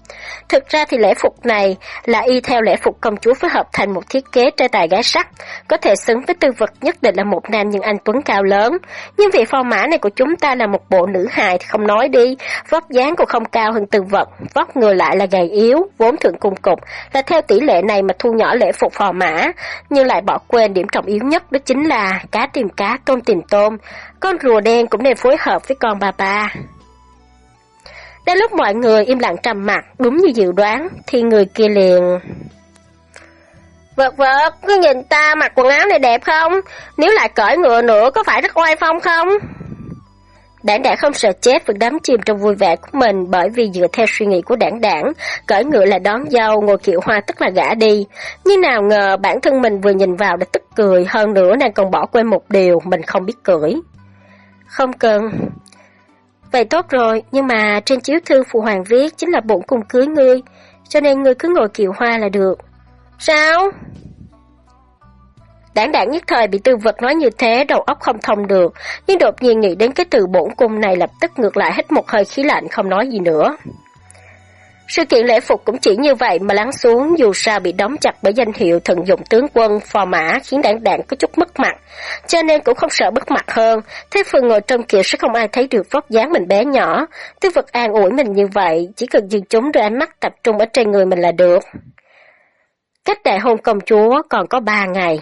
Thực ra thì lễ phục này là y theo lễ phục công chúa phối hợp thành một thiết kế trai tài gái sắc, có thể xứng với tư vật nhất định là một nam nhưng anh tuấn cao lớn. Nhưng vì phò mã này của chúng ta là một bộ nữ hài thì không nói đi, vóc dáng cũng không cao hơn tư vật, vóc người lại là gầy yếu, vốn thượng cung cục, là theo tỷ lệ này mà thu nhỏ lễ phục phò mã, nhưng lại bỏ quên điểm trọng yếu nhất đó chính là cá tìm cá, tôm tìm tôm, con rùa đen cũng nên phối hợp với con bà bà. Đến lúc mọi người im lặng trầm mặt, đúng như dự đoán, thì người kia liền... Vật vật, cứ nhìn ta mặc quần áo này đẹp không? Nếu lại cởi ngựa nữa có phải rất oai phong không? Đảng đảng không sợ chết vẫn đắm chìm trong vui vẻ của mình bởi vì dựa theo suy nghĩ của đảng đảng, cởi ngựa là đón dâu, ngồi kiệu hoa tức là gã đi. Nhưng nào ngờ bản thân mình vừa nhìn vào đã tức cười, hơn nữa nàng còn bỏ quên một điều, mình không biết cưỡi. Không cần. Vậy tốt rồi, nhưng mà trên chiếu thư phụ hoàng viết chính là bổn cung cưới ngươi, cho nên ngươi cứ ngồi kiệu hoa là được. Sao? Đảng đảng nhất thời bị tư vật nói như thế, đầu óc không thông được, nhưng đột nhiên nghĩ đến cái từ bổn cung này lập tức ngược lại hết một hơi khí lạnh không nói gì nữa. Sự kiện lễ phục cũng chỉ như vậy mà lắng xuống dù sao bị đóng chặt bởi danh hiệu thần dụng tướng quân phò mã khiến đảng đảng có chút mất mặt, cho nên cũng không sợ mất mặt hơn, thế phần ngồi trong kia sẽ không ai thấy được vóc dáng mình bé nhỏ, tư vật an ủi mình như vậy, chỉ cần dừng chúng đưa ánh mắt tập trung ở trên người mình là được. Cách đại hôn công chúa còn có ba ngày.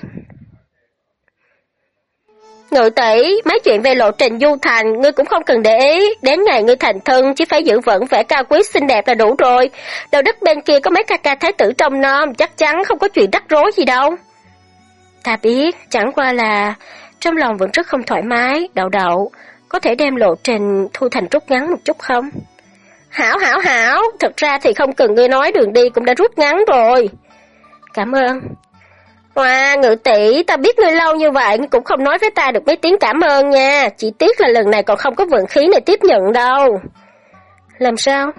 Ngự tỷ, mấy chuyện về lộ trình du thành, ngươi cũng không cần để ý. Đến ngày ngươi thành thân, chỉ phải giữ vững vẻ cao quý xinh đẹp là đủ rồi. Đầu đất bên kia có mấy ca ca thái tử trong non, chắc chắn không có chuyện rắc rối gì đâu. Ta biết, chẳng qua là trong lòng vẫn rất không thoải mái, đậu đậu. Có thể đem lộ trình thu thành rút ngắn một chút không? Hảo hảo hảo, thật ra thì không cần ngươi nói đường đi cũng đã rút ngắn rồi. Cảm ơn. Hoa, ngự tỷ, ta biết ngươi lâu như vậy cũng không nói với ta được mấy tiếng cảm ơn nha. Chỉ tiếc là lần này còn không có vận khí này tiếp nhận đâu. Làm sao?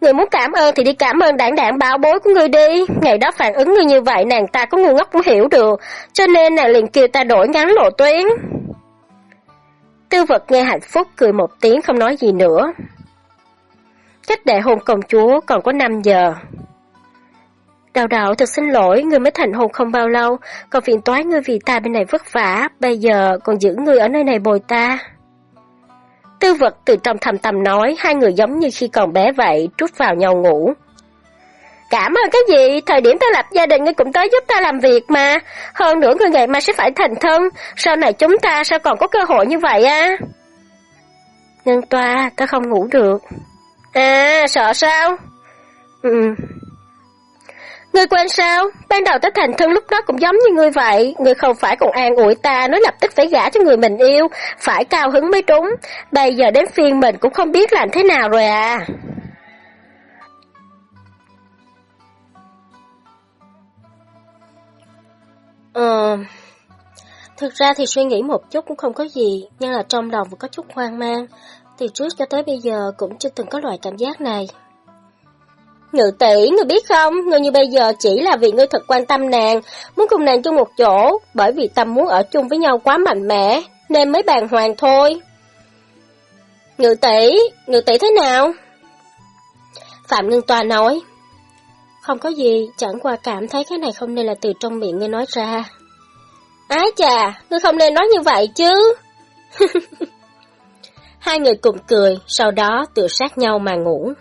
Người muốn cảm ơn thì đi cảm ơn đảng đảng báo bối của ngươi đi. Ngày đó phản ứng ngươi như vậy nàng ta có ngu ngốc cũng hiểu được. Cho nên nàng liền kêu ta đổi ngắn lộ tuyến. Tư vật nghe hạnh phúc cười một tiếng không nói gì nữa. Cách đại hôn công chúa còn có 5 giờ. Đào đạo thật xin lỗi, người mới thành hôn không bao lâu, còn phiền toái ngươi vì ta bên này vất vả, bây giờ còn giữ ngươi ở nơi này bồi ta. Tư vật từ trong thầm tầm nói, hai người giống như khi còn bé vậy, trút vào nhau ngủ. Cảm ơn cái gì, thời điểm ta lập gia đình ngươi cũng tới giúp ta làm việc mà. Hơn nữa ngươi ngày mai sẽ phải thành thân, sau này chúng ta sao còn có cơ hội như vậy à? Ngân toa, ta không ngủ được. À, sợ sao? Ừ, Ngươi quên sao? Ban đầu tới thành thân lúc đó cũng giống như ngươi vậy. Ngươi không phải còn an ủi ta, nói lập tức phải gả cho người mình yêu, phải cao hứng mới đúng. Bây giờ đến phiên mình cũng không biết làm thế nào rồi à. Ờ... Thực ra thì suy nghĩ một chút cũng không có gì, nhưng là trong lòng vẫn có chút hoang mang. Từ trước cho tới bây giờ cũng chưa từng có loại cảm giác này. Ngự tỷ, ngươi biết không, ngươi như bây giờ chỉ là vì ngươi thật quan tâm nàng, muốn cùng nàng chung một chỗ, bởi vì tâm muốn ở chung với nhau quá mạnh mẽ, nên mới bàn hoàng thôi. Ngự tỷ, ngự tỷ thế nào? Phạm Ngân Toa nói. Không có gì, chẳng qua cảm thấy cái này không nên là từ trong miệng ngươi nói ra. Ái chà, ngươi không nên nói như vậy chứ. Hai người cùng cười, sau đó tựa sát nhau mà ngủ.